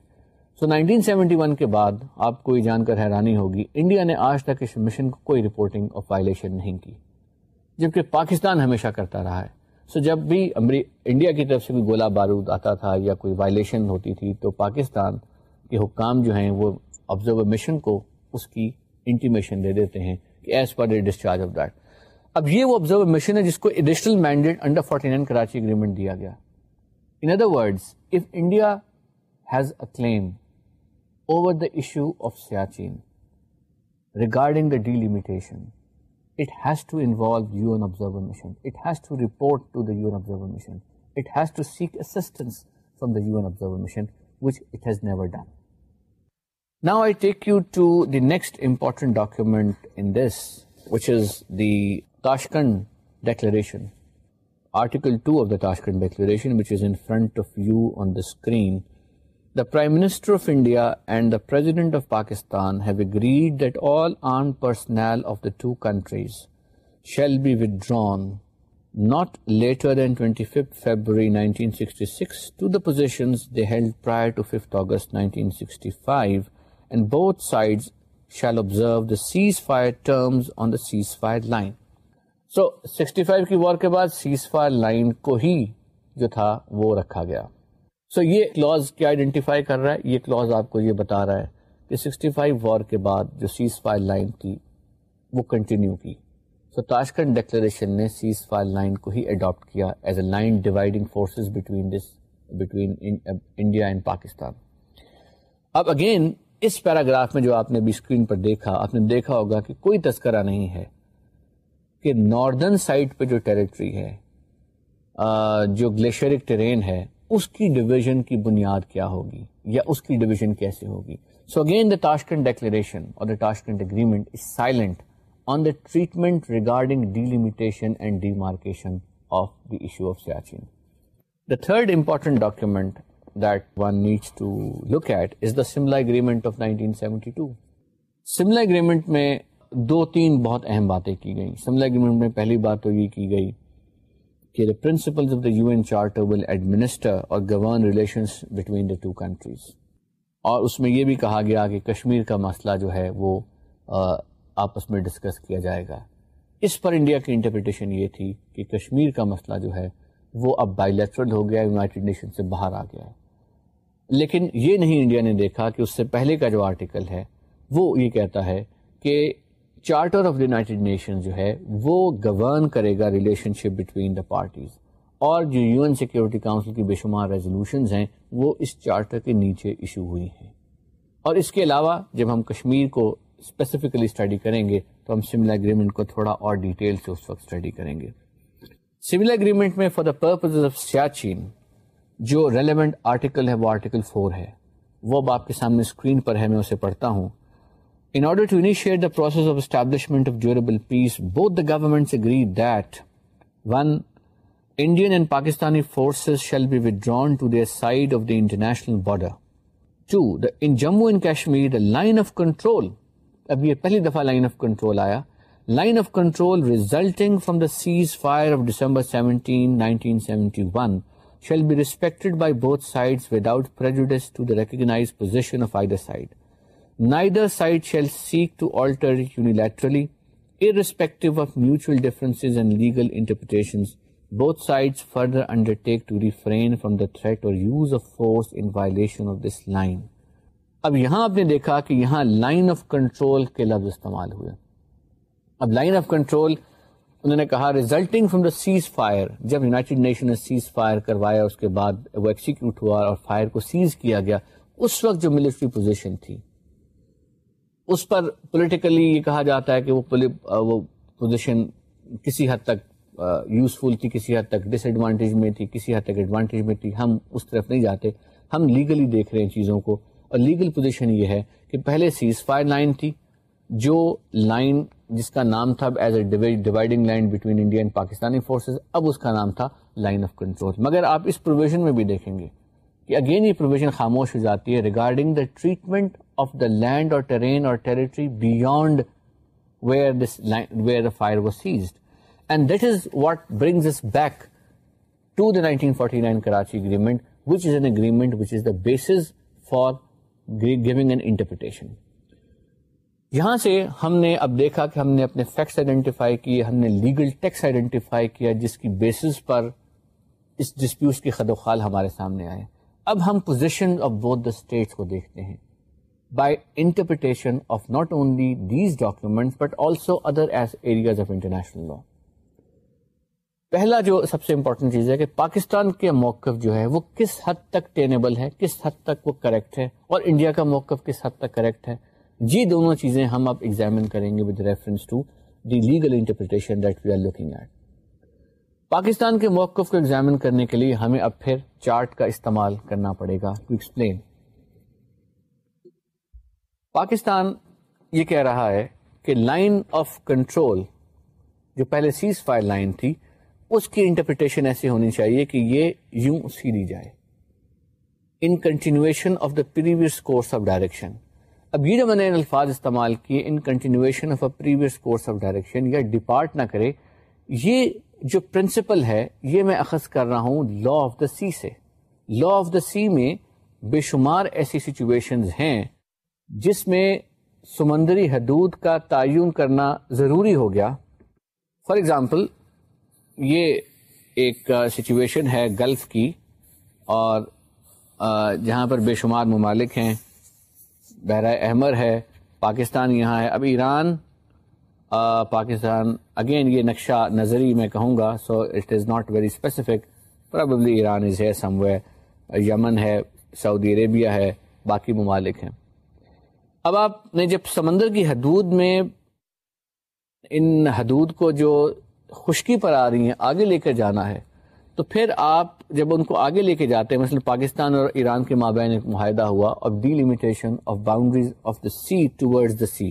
S1: سو نائنٹین سیونٹی ون کے بعد آپ کو یہ جان کر حیرانی ہوگی انڈیا نے آج تک اس مشن کو کوئی رپورٹنگ اور وائلیشن نہیں کی جبکہ پاکستان ہمیشہ کرتا رہا ہے سو جب بھی انڈیا کی طرف سے کوئی گولہ بارود آتا تھا یا کوئی وائلیشن ہوتی تھی تو پاکستان کے حکام جو ہیں وہ آبزرور مشن کو اس کی انٹیمیشن دے دیتے ہیں کہ as per discharge of that اب یہ وہ آبزرور مشن ہے جس کو additional mandate under forty nine Karachi agreement دیا گیا in other words if India has a claim over the issue of Siachen regarding the delimitation it has to involve U N observer mission it has to report to the U N observer mission it has to seek assistance from the U N observer mission which it has never done now I take you to the next important was the Tashkent article تاشکنڈرینسٹرٹی fifth فیبرریزین sixty five cease fire line کے بعد line کو ہی جو تھا وہ رکھا گیا so, یہ کیا کر رہا ہے سیز فائر لائن کو ہی اڈاپٹ کیا as a line dividing forces India and Pakistan اب اگین اس پیراگراف میں جو آپ نے ابھی اسکرین پر دیکھا آپ نے دیکھا ہوگا کہ کوئی تذکرہ نہیں ہے کہ ناردرن سائٹ پہ جو ٹریٹری ہے جو گلیشیرک ٹرین ہے اس کی ڈویژن کی بنیاد کیا ہوگی یا اس کی ڈویژن کیسے ہوگی so again the Tashkent declaration اور the Tashkent agreement is silent on the treatment regarding delimitation and demarcation of the issue of Siachen the third important document that one needs to look at is the Simla Agreement of 1972. Simla Agreement میں دو تین بہت اہم باتیں کی گئیں سملا agreement میں پہلی بات تو یہ کی گئی کہ the principle of the U N charter will administer اور govern relation between the two countries اور اس میں یہ بھی کہا گیا کہ کشمیر کا مسئلہ جو ہے وہ آپس میں ڈسکس کیا جائے گا اس پر انڈیا کی انٹرپریٹیشن یہ تھی کہ کشمیر کا مسئلہ جو ہے وہ اب بائیلیکٹرل ہو گیا یونائٹیڈ نیشن سے باہر آ گیا ہے لیکن یہ نہیں انڈیا نے دیکھا کہ اس سے پہلے کا جو آرٹیکل ہے وہ یہ کہتا ہے کہ چارٹر آف یونائٹیڈ نیشن جو ہے وہ گورن کرے گا relationship between the parties اور جو یو این سیکورٹی کاؤنسل کی بے شمار ریزولوشنز ہیں وہ اس چارٹر کے نیچے ایشو ہوئی ہیں اور اس کے علاوہ جب ہم کشمیر کو اسپیسیفکلی اسٹڈی کریں گے تو ہم سملا اگریمنٹ کو تھوڑا اور ڈیٹیل سے اس وقت اسٹڈی کریں گے سملا اگریمنٹ میں for the purpose of Siachen جو ریلیونٹ آرٹیکل ہے وہ آرٹیکل فور ہے وہ اب آپ کے سامنے اسکرین پر ہے میں اسے پڑھتا ہوں in order to initiate the process of establishment of durable peace both the government agree that one Indian and Pakistani forces shall be withdrawn to their side of the international border to the in Jammu and Kashmir the line of control اب یہ پہلی دفعہ line of control آیا line of control resulting from the cease fire of December seventeen nineteen seventy one shall be respected by both sides without prejudice to the recognized position of either side. Neither side shall seek to alter unilaterally, irrespective of mutual differences and legal interpretations. Both sides further undertake to refrain from the threat or use of force in violation of this line. اب یہاں آپ نے دیکھا کہ یہاں line of control کے لفظ استعمال ہوئے اب لائن آف کنٹرول انہوں نے کہا resulting from the cease fire جب یونائٹڈ نیشن نے سیز فائر کروایا اس کے بعد وہ ایکسیکیوٹ ہوا اور فائر کو سیز کیا گیا اس وقت جو ملٹری پوزیشن تھی اس پر پولیٹیکلی یہ کہا جاتا ہے کہ وہ پوزیشن کسی حد تک یوزفل تھی کسی حد تک ڈس ایڈوانٹیج میں تھی کسی حد تک ایڈوانٹیج میں تھی ہم اس طرف نہیں جاتے ہم لیگلی دیکھ رہے ہیں چیزوں کو اور لیگل پوزیشن یہ ہے کہ پہلے سیز فائر لائن تھی جو لائن جس کا نام تھا as a dividing line between India and Pakistani forces اب اس کا نام تھا لائن آف کنٹرول مگر آپ اس پروویژن میں بھی دیکھیں گے کہ اگین یہ پروویژن خاموش ہو جاتی ہے regarding the treatment of the land or terrain or territory beyond where this where the fire was ceased and that is what brings us back to the 1949 Karachi agreement which is an agreement which is the basis for giving an interpretation یہاں سے ہم نے اب دیکھا کہ ہم نے اپنے فیکٹس آئیڈینٹیفائی کیے ہم نے لیگل ٹیکس آئیڈینٹیفائی کیا جس کی بیسس پر اس ڈسپیوٹ کے و خال ہمارے سامنے آئے اب ہم پوزیشن آف دا اسٹیٹ کو دیکھتے ہیں by interpretation of not only these documents but also other as areas of international law پہلا جو سب سے امپورٹنٹ چیز ہے کہ پاکستان کے موقف جو ہے وہ کس حد تک ٹینیبل ہے کس حد تک وہ کریکٹ ہے اور انڈیا کا موقف کس حد تک کریکٹ ہے یہ دونوں چیزیں ہم اب ایگزامن کریں گے with reference to the legal interpretation that we are looking at Pakistan کے موقف کو ایگزامن کرنے کے لیے ہمیں اب پھر چارٹ کا استعمال کرنا پڑے گا ٹو ایکسپلین پاکستان یہ کہہ رہا ہے کہ لائن آف کنٹرول جو پہلے سیز فائر لائن تھی اس کی انٹرپریٹیشن ایسی ہونی چاہیے کہ یہ یوں سی جائے in continuation of the previous course of direction اب یہ جو میں نے ان الفاظ استعمال کیے in continuation of a previous course of direction یا ڈپارٹ نہ کرے یہ جو پرنسپل ہے یہ میں اخذ کر رہا ہوں لا آف دا سی سے لا آف دا سی میں بے شمار ایسی سچویشنز ہیں جس میں سمندری حدود کا تعین کرنا ضروری ہو گیا فار ایگزامپل یہ ایک سچویشن ہے گلف کی اور جہاں پر بے شمار ممالک ہیں بحرۂ احمر ہے پاکستان یہاں ہے اب ایران آ, پاکستان اگین یہ نقشہ نظری میں کہوں گا so it is not very specific probably Iran is ہے سم وے یمن ہے سعودی عربیہ ہے باقی ممالک ہیں اب آپ نے جب سمندر کی حدود میں ان حدود کو جو خشکی پر آ رہی ہیں آگے لے کر جانا ہے تو پھر آپ جب ان کو آگے لے کے جاتے ہیں مثلا پاکستان اور ایران کے مابین ایک معاہدہ ہوا اور limitation of boundaries of the sea towards the sea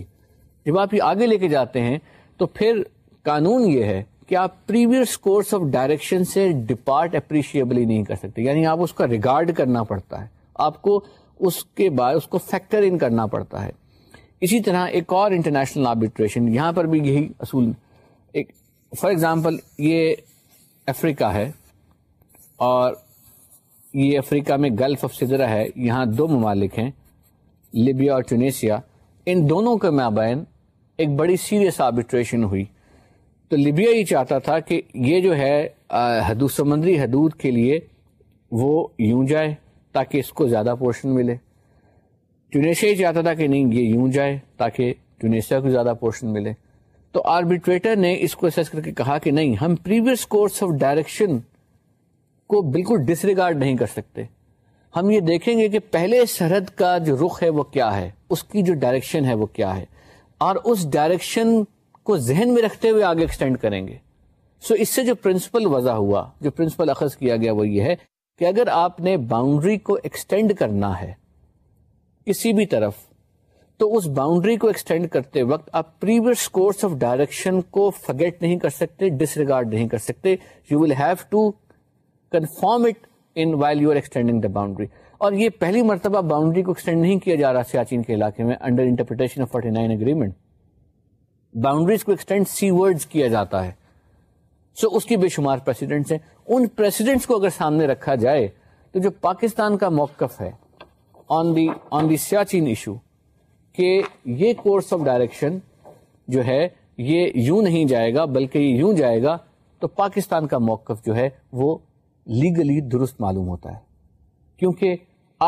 S1: جب آپ یہ آگے لے کے جاتے ہیں تو پھر قانون یہ ہے کہ آپ پریویس کورس آف ڈائریکشن سے ڈپارٹ اپریشیبلی نہیں کر سکتے یعنی آپ اس کا ریگارڈ کرنا پڑتا ہے آپ کو اس کے بعد اس کو فیکٹر ان کرنا پڑتا ہے اسی طرح ایک اور انٹرنیشنل آربیٹریشن یہاں پر بھی یہی اصول ایک فار ایگزامپل یہ افریقہ ہے اور یہ افریقہ میں گلف آف سدرا ہے یہاں دو ممالک ہیں لیبیا اور ٹونیشیا ان دونوں کے مابین ایک بڑی سیریس آربیٹریشن ہوئی تو لیبیا یہ چاہتا تھا کہ یہ جو ہے حدود سمندری حدود کے لیے وہ یوں جائے تاکہ اس کو زیادہ پورشن ملے ٹونیشیا یہ چاہتا تھا کہ نہیں یہ یوں جائے تاکہ ٹونیشیا کو زیادہ پورشن ملے تو آربیٹریٹر نے اس کو اسیس کر کے کہا کہ نہیں ہم پریویس کورس آف ڈائریکشن کو بالکل ڈس ریگارڈ نہیں کر سکتے ہم یہ دیکھیں گے کہ پہلے سرحد کا جو رخ ہے وہ کیا ہے اس کی جو ڈائریکشن ہے وہ کیا ہے اور اس ڈائریکشن کو ذہن میں رکھتے ہوئے آگے ایکسٹینڈ کریں گے سو so اس سے جو پرنسپل وضع ہوا جو پرنسپل اخذ کیا گیا وہ یہ ہے کہ اگر آپ نے باؤنڈری کو ایکسٹینڈ کرنا ہے کسی بھی طرف تو اس باؤنڈری کو ایکسٹینڈ کرتے وقت آپ پریویس کورس آف ڈائریکشن کو فگیٹ نہیں کر سکتے ڈس ریگارڈ نہیں کر سکتے you will have to confirm it in while you are extending the boundary اور یہ پہلی مرتبہ باؤنڈری کو ایکسٹینڈ نہیں کیا جا رہا سیاچین کے علاقے میں under interpretation of forty nine agreement boundaries کو ایکسٹینڈ سی ورڈز کیا جاتا ہے سو so, اس کی بے شمار پریسیڈنٹس ہیں ان پریسیڈنٹس کو اگر سامنے رکھا جائے تو جو پاکستان کا موقف ہے آن دی آن دی سیاچین ایشو کہ یہ کورس آف ڈائریکشن جو ہے یہ یوں نہیں جائے گا بلکہ یہ یوں جائے گا تو پاکستان کا موقف جو ہے وہ لیگلی درست معلوم ہوتا ہے کیونکہ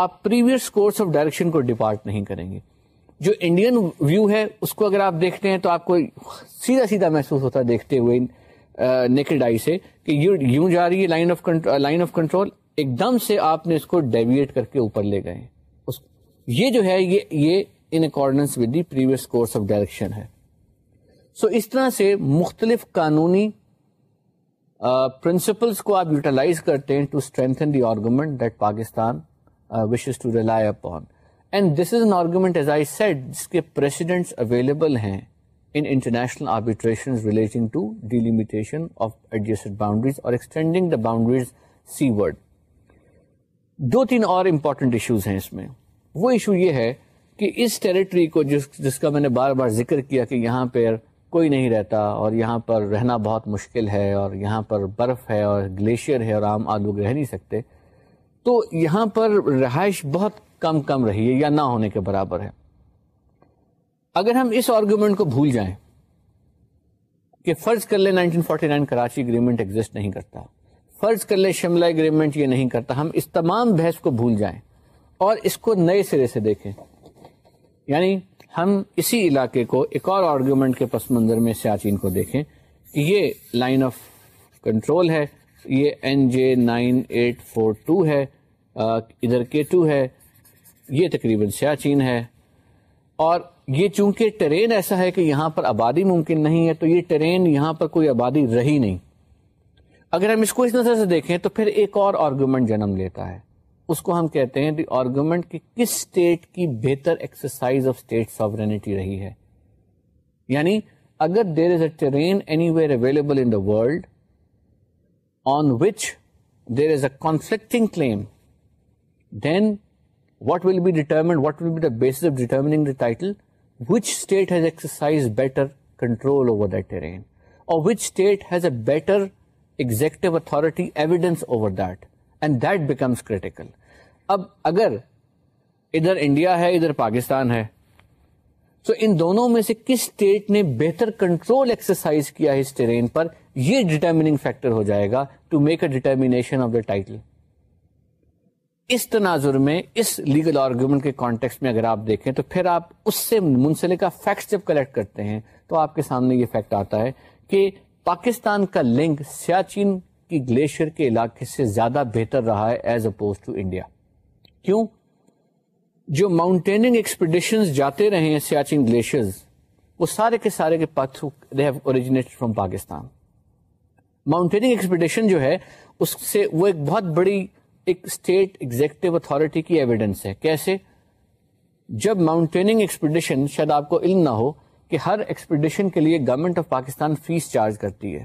S1: آپ پریویس کورس آف ڈائریکشن کو ڈپارٹ نہیں کریں گے جو انڈین ویو ہے اس کو اگر آپ دیکھتے ہیں تو آپ کو سیدھا سیدھا محسوس ہوتا ہے دیکھتے ہوئے نیکڈ آئی سے کہ یوں یوں جا رہی ہے line of line of control ایک دم سے آپ نے اس کو ڈیویٹ کر کے اوپر لے گئے اس, یہ جو ہے یہ, یہ in accordance with the previous course of direction ہے سو so اس طرح سے مختلف قانونی پرنسپلس کو آپ یوٹیلائز کرتے ہیں to strengthen the argument that Pakistan wishes to rely and this is an argument as I جس کے پریسیڈنٹس اویلیبل ہیں in international arbitration relating to delimitation of boundaries اور extending the boundaries seaward دو تین اور important issues ہیں اس میں وہ ایشو یہ ہے کہ اس ٹیریٹری کو جس کا میں نے بار بار ذکر کیا کہ یہاں پہ کوئی نہیں رہتا اور یہاں پر رہنا بہت مشکل ہے اور یہاں پر برف ہے اور گلیشیئر ہے اور عام آدمی رہ نہیں سکتے تو یہاں پر رہائش بہت کم کم رہی ہے یا نہ ہونے کے برابر ہے اگر ہم اس آرگومنٹ کو بھول جائیں کہ فرض کر لیں 1949 کراچی اگریمنٹ ایگزٹ نہیں کرتا فرض کر لے شملہ اگریمنٹ یہ نہیں کرتا ہم اس تمام بحث کو بھول جائیں اور اس کو نئے سرے سے دیکھیں یعنی ہم اسی علاقے کو ایک اور آرگومنٹ کے پس منظر میں سیاچین کو دیکھیں کہ یہ لائن آف کنٹرول ہے یہ N J nine eight four two ہے ادھر کے ٹو ہے یہ تقریباً سیاچین ہے اور یہ چونکہ ٹرین ایسا ہے کہ یہاں پر آبادی ممکن نہیں ہے تو یہ ٹرین یہاں پر کوئی آبادی رہی نہیں اگر ہم اس کو اس نظر سے دیکھیں تو پھر ایک اور آرگومنٹ جنم لیتا ہے اس کو ہم کہتے ہیں دی آرگومنٹ کہ کس اسٹیٹ کی بہتر ایکسرسائز آف اسٹیٹ ساورینٹی رہی ہے یعنی اگر there is a terrain anywhere available in the world on which there is a conflicting claim then what will be determined what will be the basis of determining the title which state has exercised better control over the terrain or which state has a better executive authority evidence over that and that becomes critical اب اگر ادھر India ہے ادھر پاکستان ہے تو ان دونوں میں سے کس اسٹیٹ نے بہتر کنٹرول ایکسرسائز کیا ہے اس ٹرین پر یہ ڈیٹرمنگ فیکٹر ہو جائے گا to make a determination of the title اس تناظر میں اس لیگل آرگومنٹ کے کانٹیکس میں اگر آپ دیکھیں تو پھر آپ اس سے منسلک فیکٹ جب کلیکٹ کرتے ہیں تو آپ کے سامنے یہ فیکٹ آتا ہے کہ پاکستان کا لنک سیاچین کی گلیشئر کے علاقے سے زیادہ بہتر رہا ہے ایز اپوز ٹو انڈیا کیوں جو ماؤنٹیننگ ایکسپیڈیشنز جاتے رہے ہیں سیاچن گلیشئرز وہ سارے کے سارے کے path originate from Pakistan mountaineering expedition جو ہے اس سے وہ ایک بہت بڑی ایک اسٹیٹ ایگزیکٹو اتارٹی کی ایویڈنس ہے کیسے جب ماؤنٹیننگ ایکسپیڈیشن شاید آپ کو علم نہ ہو کہ ہر ایکسپیڈیشن کے لیے government of Pakistan fee charge کرتی ہے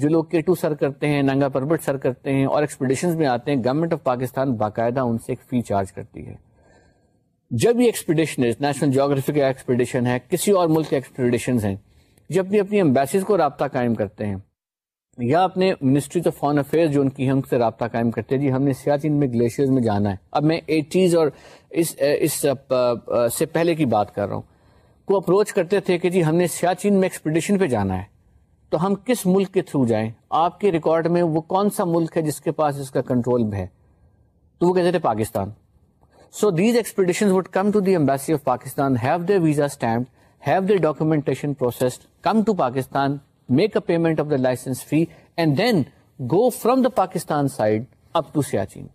S1: جو لوگ کیٹو سر کرتے ہیں ننگا پربٹ سر کرتے ہیں اور ایکسپیڈیشن میں آتے ہیں گورنمنٹ آف پاکستان باقاعدہ ان سے ایک فی چارج کرتی ہے جب یہ ایکسپیڈیشنز نیشنل جاگرفی کا ایکسپیڈیشن ہے کسی اور ملک کے ایکسپیڈیشن ہیں جو اپنی اپنی امبیسیز کو رابطہ قائم کرتے ہیں یا اپنے منسٹری افیئر جو ان کی ہم سے رابطہ قائم کرتے ہیں جی ہم نے سیاچین میں گلیشیئر میں جانا ہے اب میں ایٹیز اور اس اس سے پہلے کی بات کر رہا ہوں کو اپروچ کرتے تھے کہ جی ہم نے سیاچین میں ایکسپیڈیشن پہ جانا ہے تو ہم کس ملک کے تھرو جائیں آپ کے ریکارڈ میں وہ کون سا ملک ہے جس کے پاس اس کا کنٹرول ہے تو وہ کہتے تھے Pakistan so these expedition would come to the embassy of Pakistan have they visa stand have they documentation process come to Pakistan make a payment of the licence fee and then go from the Pakistan side up to Siachen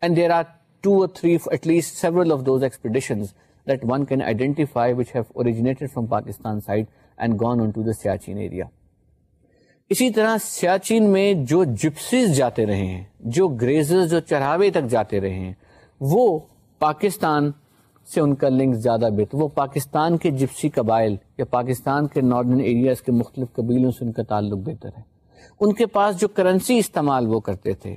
S1: and there are two or three at least several of those expedition that one can identify which have originated from Pakistan side and gone on to the Siachen area اسی طرح سیاچین میں جو جپسیز جاتے رہے ہیں جو گریزر جو چراوے تک جاتے رہے ہیں وہ پاکستان سے ان کا لنک زیادہ بہتر وہ پاکستان کے جپسی قبائل یا پاکستان کے ناردر ایریاز کے مختلف قبیلوں سے ان کا تعلق بہتر ہے ان کے پاس جو کرنسی استعمال وہ کرتے تھے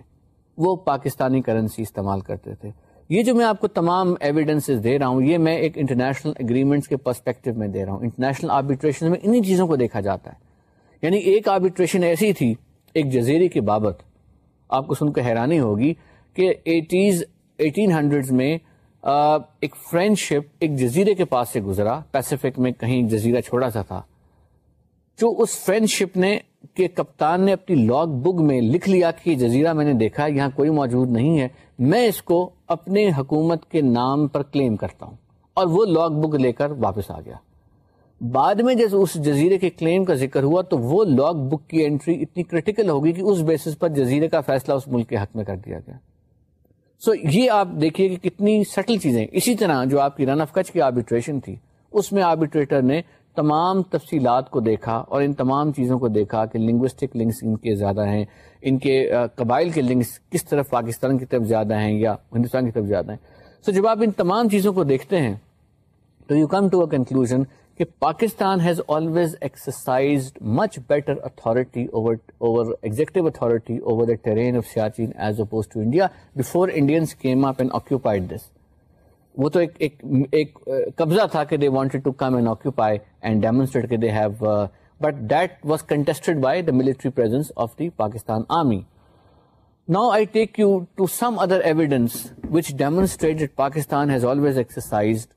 S1: وہ پاکستانی کرنسی استعمال کرتے تھے یہ جو میں آپ کو تمام ایویڈنسز دے رہا ہوں یہ میں ایک انٹرنیشنل اگریمنٹس کے پرسپیکٹو میں دے رہا ہوں انٹرنیشنل آربیٹریشن میں انہی چیزوں کو دیکھا جاتا ہے یعنی ایک آربیٹریشن ایسی تھی ایک جزیرے کے بابت آپ کو سن کر حیرانی ہوگی کہ ایٹیز ایٹین ہنڈریڈ میں ایک فرینڈ شپ ایک جزیرے کے پاس سے گزرا پیسفک میں کہیں جزیرہ چھوڑا سا تھا جو اس فرینڈ شپ نے کہ کپتان نے اپنی لاگ بک میں لکھ لیا کہ یہ جزیرہ میں نے دیکھا یہاں کوئی موجود نہیں ہے میں اس کو اپنے حکومت کے نام پر کلیم کرتا ہوں اور وہ لاگ بک لے کر واپس آ گیا بعد میں جب اس جزیرے کے کلیم کا ذکر ہوا تو وہ لاگ بک کی انٹری اتنی کریٹیکل ہوگی کہ اس بیسس پر جزیرے کا فیصلہ اس ملک کے حق میں کر دیا گیا سو یہ آپ دیکھیے کہ کتنی سٹل چیزیں اسی طرح جو آپ کی رن آف کچ کی آربیٹریشن تھی اس میں آربیٹریٹر نے تمام تفصیلات کو دیکھا اور ان تمام چیزوں کو دیکھا کہ لنگوسٹک لنکس ان کے زیادہ ہیں ان کے قبائل کے لنکس کس طرف پاکستان کی طرف زیادہ ہیں یا ہندوستان کی طرف زیادہ ہیں سو so, جب آپ ان تمام چیزوں کو دیکھتے ہیں تو you come to a conclusion کہ Pakistan has always exercise much better authority over over executive authority over the terrain of Siachen as opposed to India before Indians came up and occupied this وہ تو ایک ایک ایک قبضہ تھا کہ they wanted to come and occupy and demonstrate کہ they have but that was contested by the military presence of the Pakistan army Now I take you to some other evidence which demonstrates that Pakistan has always exercised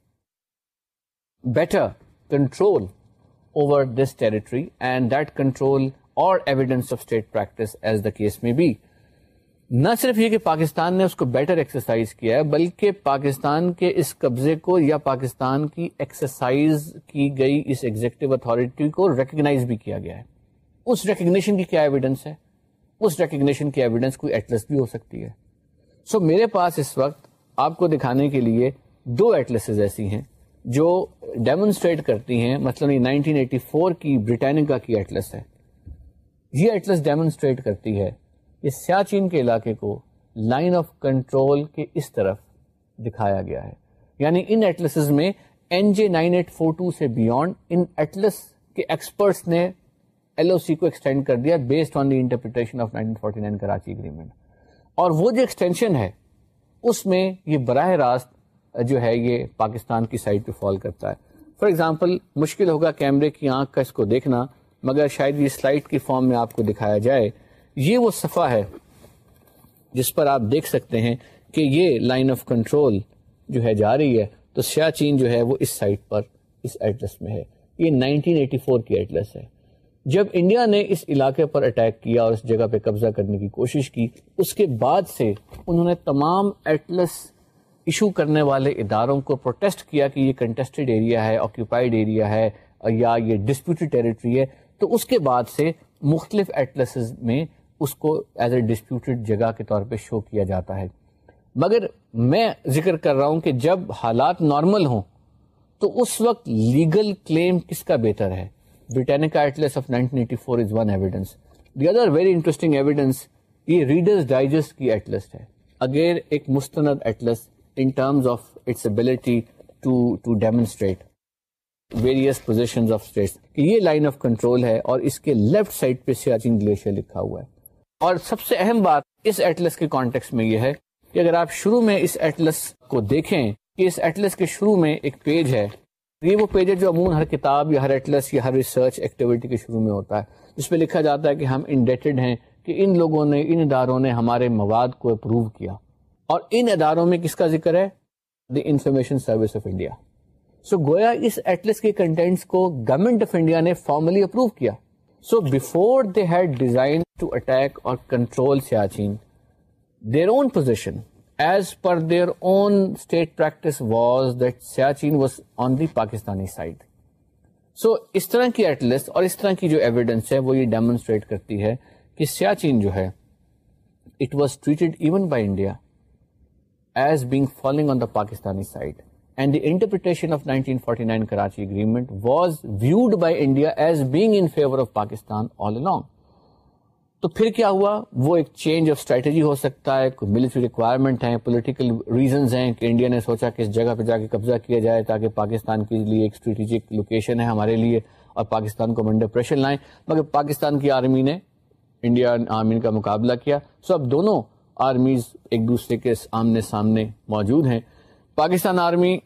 S1: better control over this territory and that control or evidence of state practice as the case may be. نہ صرف یہ کہ پاکستان نے اس کو better exercise کیا ہے بلکہ پاکستان کے اس قبضے کو یا پاکستان کی ایکسرسائز کی گئی اس ایگزیکٹو اتھارٹی کو ریکگنائز بھی کیا گیا ہے اس ریکگنیشن کی کیا ایویڈنس ہے اس ریکگنیشن کی ایویڈنس کوئی ایٹلس بھی ہو سکتی ہے سو so میرے پاس اس وقت آپ کو دکھانے کے لیے دو ایٹلسز ایسی ہیں جو ڈیمونسٹریٹ کرتی ہیں مطلب یہ 1984 کی بریٹینکا کی ایٹلس ہے یہ ایٹلس ڈیمونسٹریٹ کرتی ہے سیاچین کے علاقے کو لائن آف کنٹرول کے اس طرف دکھایا گیا ہے یعنی ان ایٹلس میں ایکسپرٹس نے ایل او سی کو ایکسٹینڈ کر دیا based on the interpretation of Karachi agreement اور وہ جو ایکسٹینشن ہے اس میں یہ براہ راست جو ہے یہ پاکستان کی سائڈ پہ فال کرتا ہے فار ایگزامپل مشکل ہوگا کیمرے کی آنکھ کا اس کو دیکھنا مگر شاید یہ سلائڈ کی فارم میں آپ کو دکھایا جائے یہ وہ صفحہ ہے جس پر آپ دیکھ سکتے ہیں کہ یہ لائن آف کنٹرول جو ہے جا رہی ہے تو سیاہ چین جو ہے وہ اس سائٹ پر اس ایڈریس میں ہے یہ 1984 کی ایٹلس ہے جب انڈیا نے اس علاقے پر اٹیک کیا اور اس جگہ پہ قبضہ کرنے کی کوشش کی اس کے بعد سے انہوں نے تمام ایٹلس ایشو کرنے والے اداروں کو پروٹیسٹ کیا کہ یہ کنٹیسٹڈ ایریا ہے آکیوپائڈ ایریا ہے یا یہ ڈسپیوٹیڈ ٹیریٹری ہے تو اس کے بعد سے مختلف ایٹلسز میں اس کو ایز اے ڈسپیوٹڈ جگہ کے طور پہ شو کیا جاتا ہے مگر میں ذکر کر رہا ہوں کہ جب حالات نارمل ہوں تو اس وقت لیگل کلیم کس کا بہتر ہے Britannica atlas of is one the other very interesting evidence یہ ریڈرز ڈائجسٹ کی ایٹلسٹ ہے اگر ایک مستند ایٹلس یہ لائن آف کنٹرول ہے اور اس کے لیفٹ سائڈ پہ سیاچن سیاچنگ لکھا ہوا ہے اور سب سے اہم بات اس ایٹلس کے کانٹیکس میں یہ ہے کہ اگر آپ شروع میں اس ایٹلس کو دیکھیں کہ اس ایٹلس کے شروع میں ایک پیج ہے یہ وہ پیج ہے جو عموماً ہر کتاب یا ہر ایٹلس یا ہر ریسرچ ایکٹیویٹی کے شروع میں ہوتا ہے جس پہ لکھا جاتا ہے کہ ہم انڈیٹڈ ہیں کہ ان لوگوں نے ان اداروں نے ہمارے مواد کو اپروو کیا اور ان اداروں میں کس کا ذکر ہے the information service of India so گویا اس ایٹلس کے کنٹینٹس کو گورمنٹ آف انڈیا نے فارملی اپروو کیا so before they had designed to attack or control Siachen Siachen their own own position as per state practice was was that on the Pakistani side so اس طرح کی Atlas اور اس طرح کی جو evidence ہے وہ یہ ڈیمونسٹریٹ کرتی ہے کہ سیاچین جو ہے it was treated even by India 1949 military requirement ہیں پولیٹیکل ریزنز ہیں کہ انڈیا نے سوچا کہ جا کے قبضہ کیا جائے تاکہ پاکستان کے لیے ایک اسٹریٹجک لوکیشن ہے ہمارے لیے اور پاکستان کو پاکستان کی آرمی نے انڈیا آرمی کا مقابلہ کیا سو اب دونوں آرمیز ایک دوسرے کے آمنے سامنے موجود ہیں پاکستان آرمی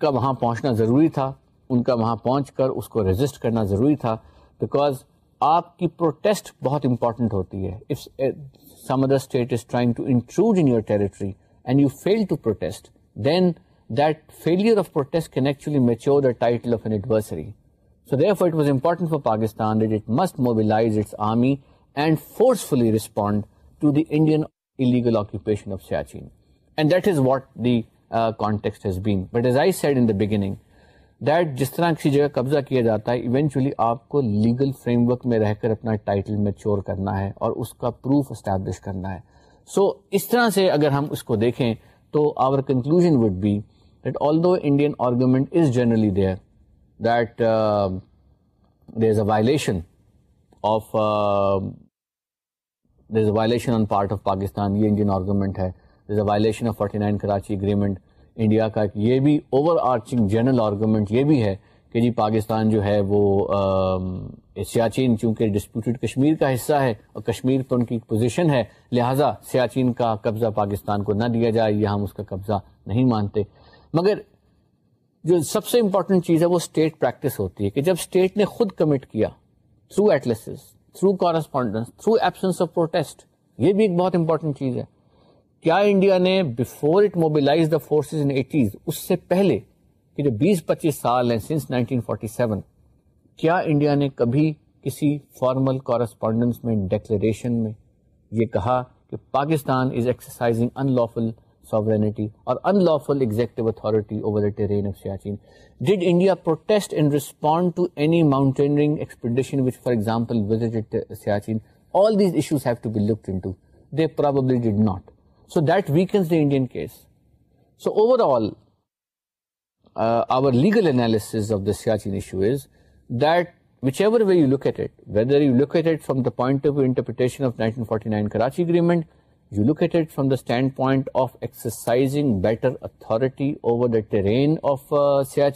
S1: کا وہاں پہنچنا ضروری تھا ان کا وہاں پہنچ کر اس کو رجسٹ کرنا ضروری تھا بیکاز آپ کی پروٹیسٹ بہت امپورٹنٹ ہوتی ہے if some other state is trying to include in your territory and you fail to protest then that failure of protest can actually mature the title of an adversary so therefore it was important for Pakistan that it must mobilize its army and forcefully respond to the Indian illegal occupation of And that is what the the uh, context has been. But as I said in beginning, جگہ قبضہ کیا جاتا ہے اور اس کا proof establish کرنا ہے سو اس طرح سے دیکھیں تو our conclusion would that although Indian argument is generally there that is a violation of یہ انڈین آرگومنٹ ہے انڈیا کا یہ بھی اوور آرچنگ جنرل آرگومنٹ یہ بھی ہے کہ جی پاکستان جو ہے وہ سیاچین چونکہ ڈسپیوٹڈ کشمیر کا حصہ ہے اور کشمیر پر ان کی پوزیشن ہے لہٰذا سیاچین کا قبضہ پاکستان کو نہ دیا جائے یہ ہم اس کا قبضہ نہیں مانتے مگر جو سب سے امپورٹنٹ چیز ہے وہ اسٹیٹ پریکٹس ہوتی ہے کہ جب اسٹیٹ نے خود کمٹ کیا through atlases through correspondence through absence of protest یہ بھی ایک بہت امپورٹنٹ چیز ہے کیا انڈیا نے before it mobilize the forces in eighties اس سے پہلے کہ جو بیس پچیس سال ہیں سنس نائنٹین فورٹی سیون کیا انڈیا نے کبھی کسی فارمل کارسپونڈنس میں ڈیکلریشن میں یہ کہا کہ Pakistan is exercising an lawful an lawful effective authority protest and responding legal way whether you looked from the point of interpretation Karachi agreement standpoint better authority over the Siachen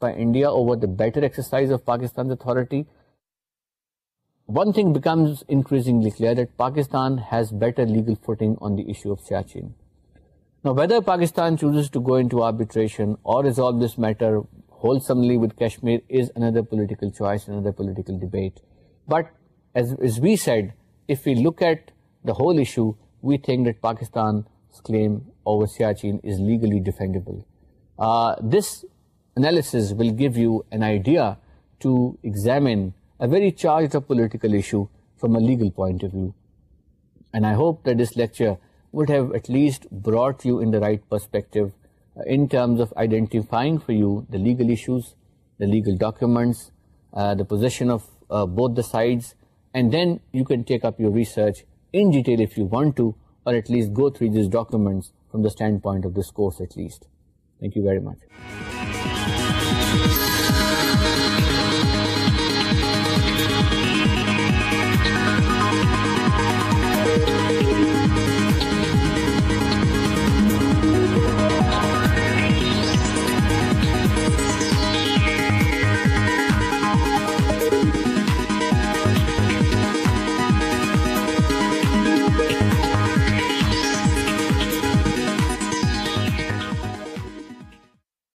S1: by India the one thing in great has better legal fitting Pakistan chooses matter whole some mere political debate but As we said, if we look at the whole issue, we think that Pakistan's claim over Siachen is legally defendable. Uh, this analysis will give you an idea to examine a very charged up political issue from a legal point of view. And I hope that this lecture would have at least brought you in the right perspective uh, in terms of identifying for you the legal issues, the legal documents, uh, the position of both the sides, and then you can take up your research in detail if you want to, or at least go through these documents from the standpoint of this course at least. Thank you very much.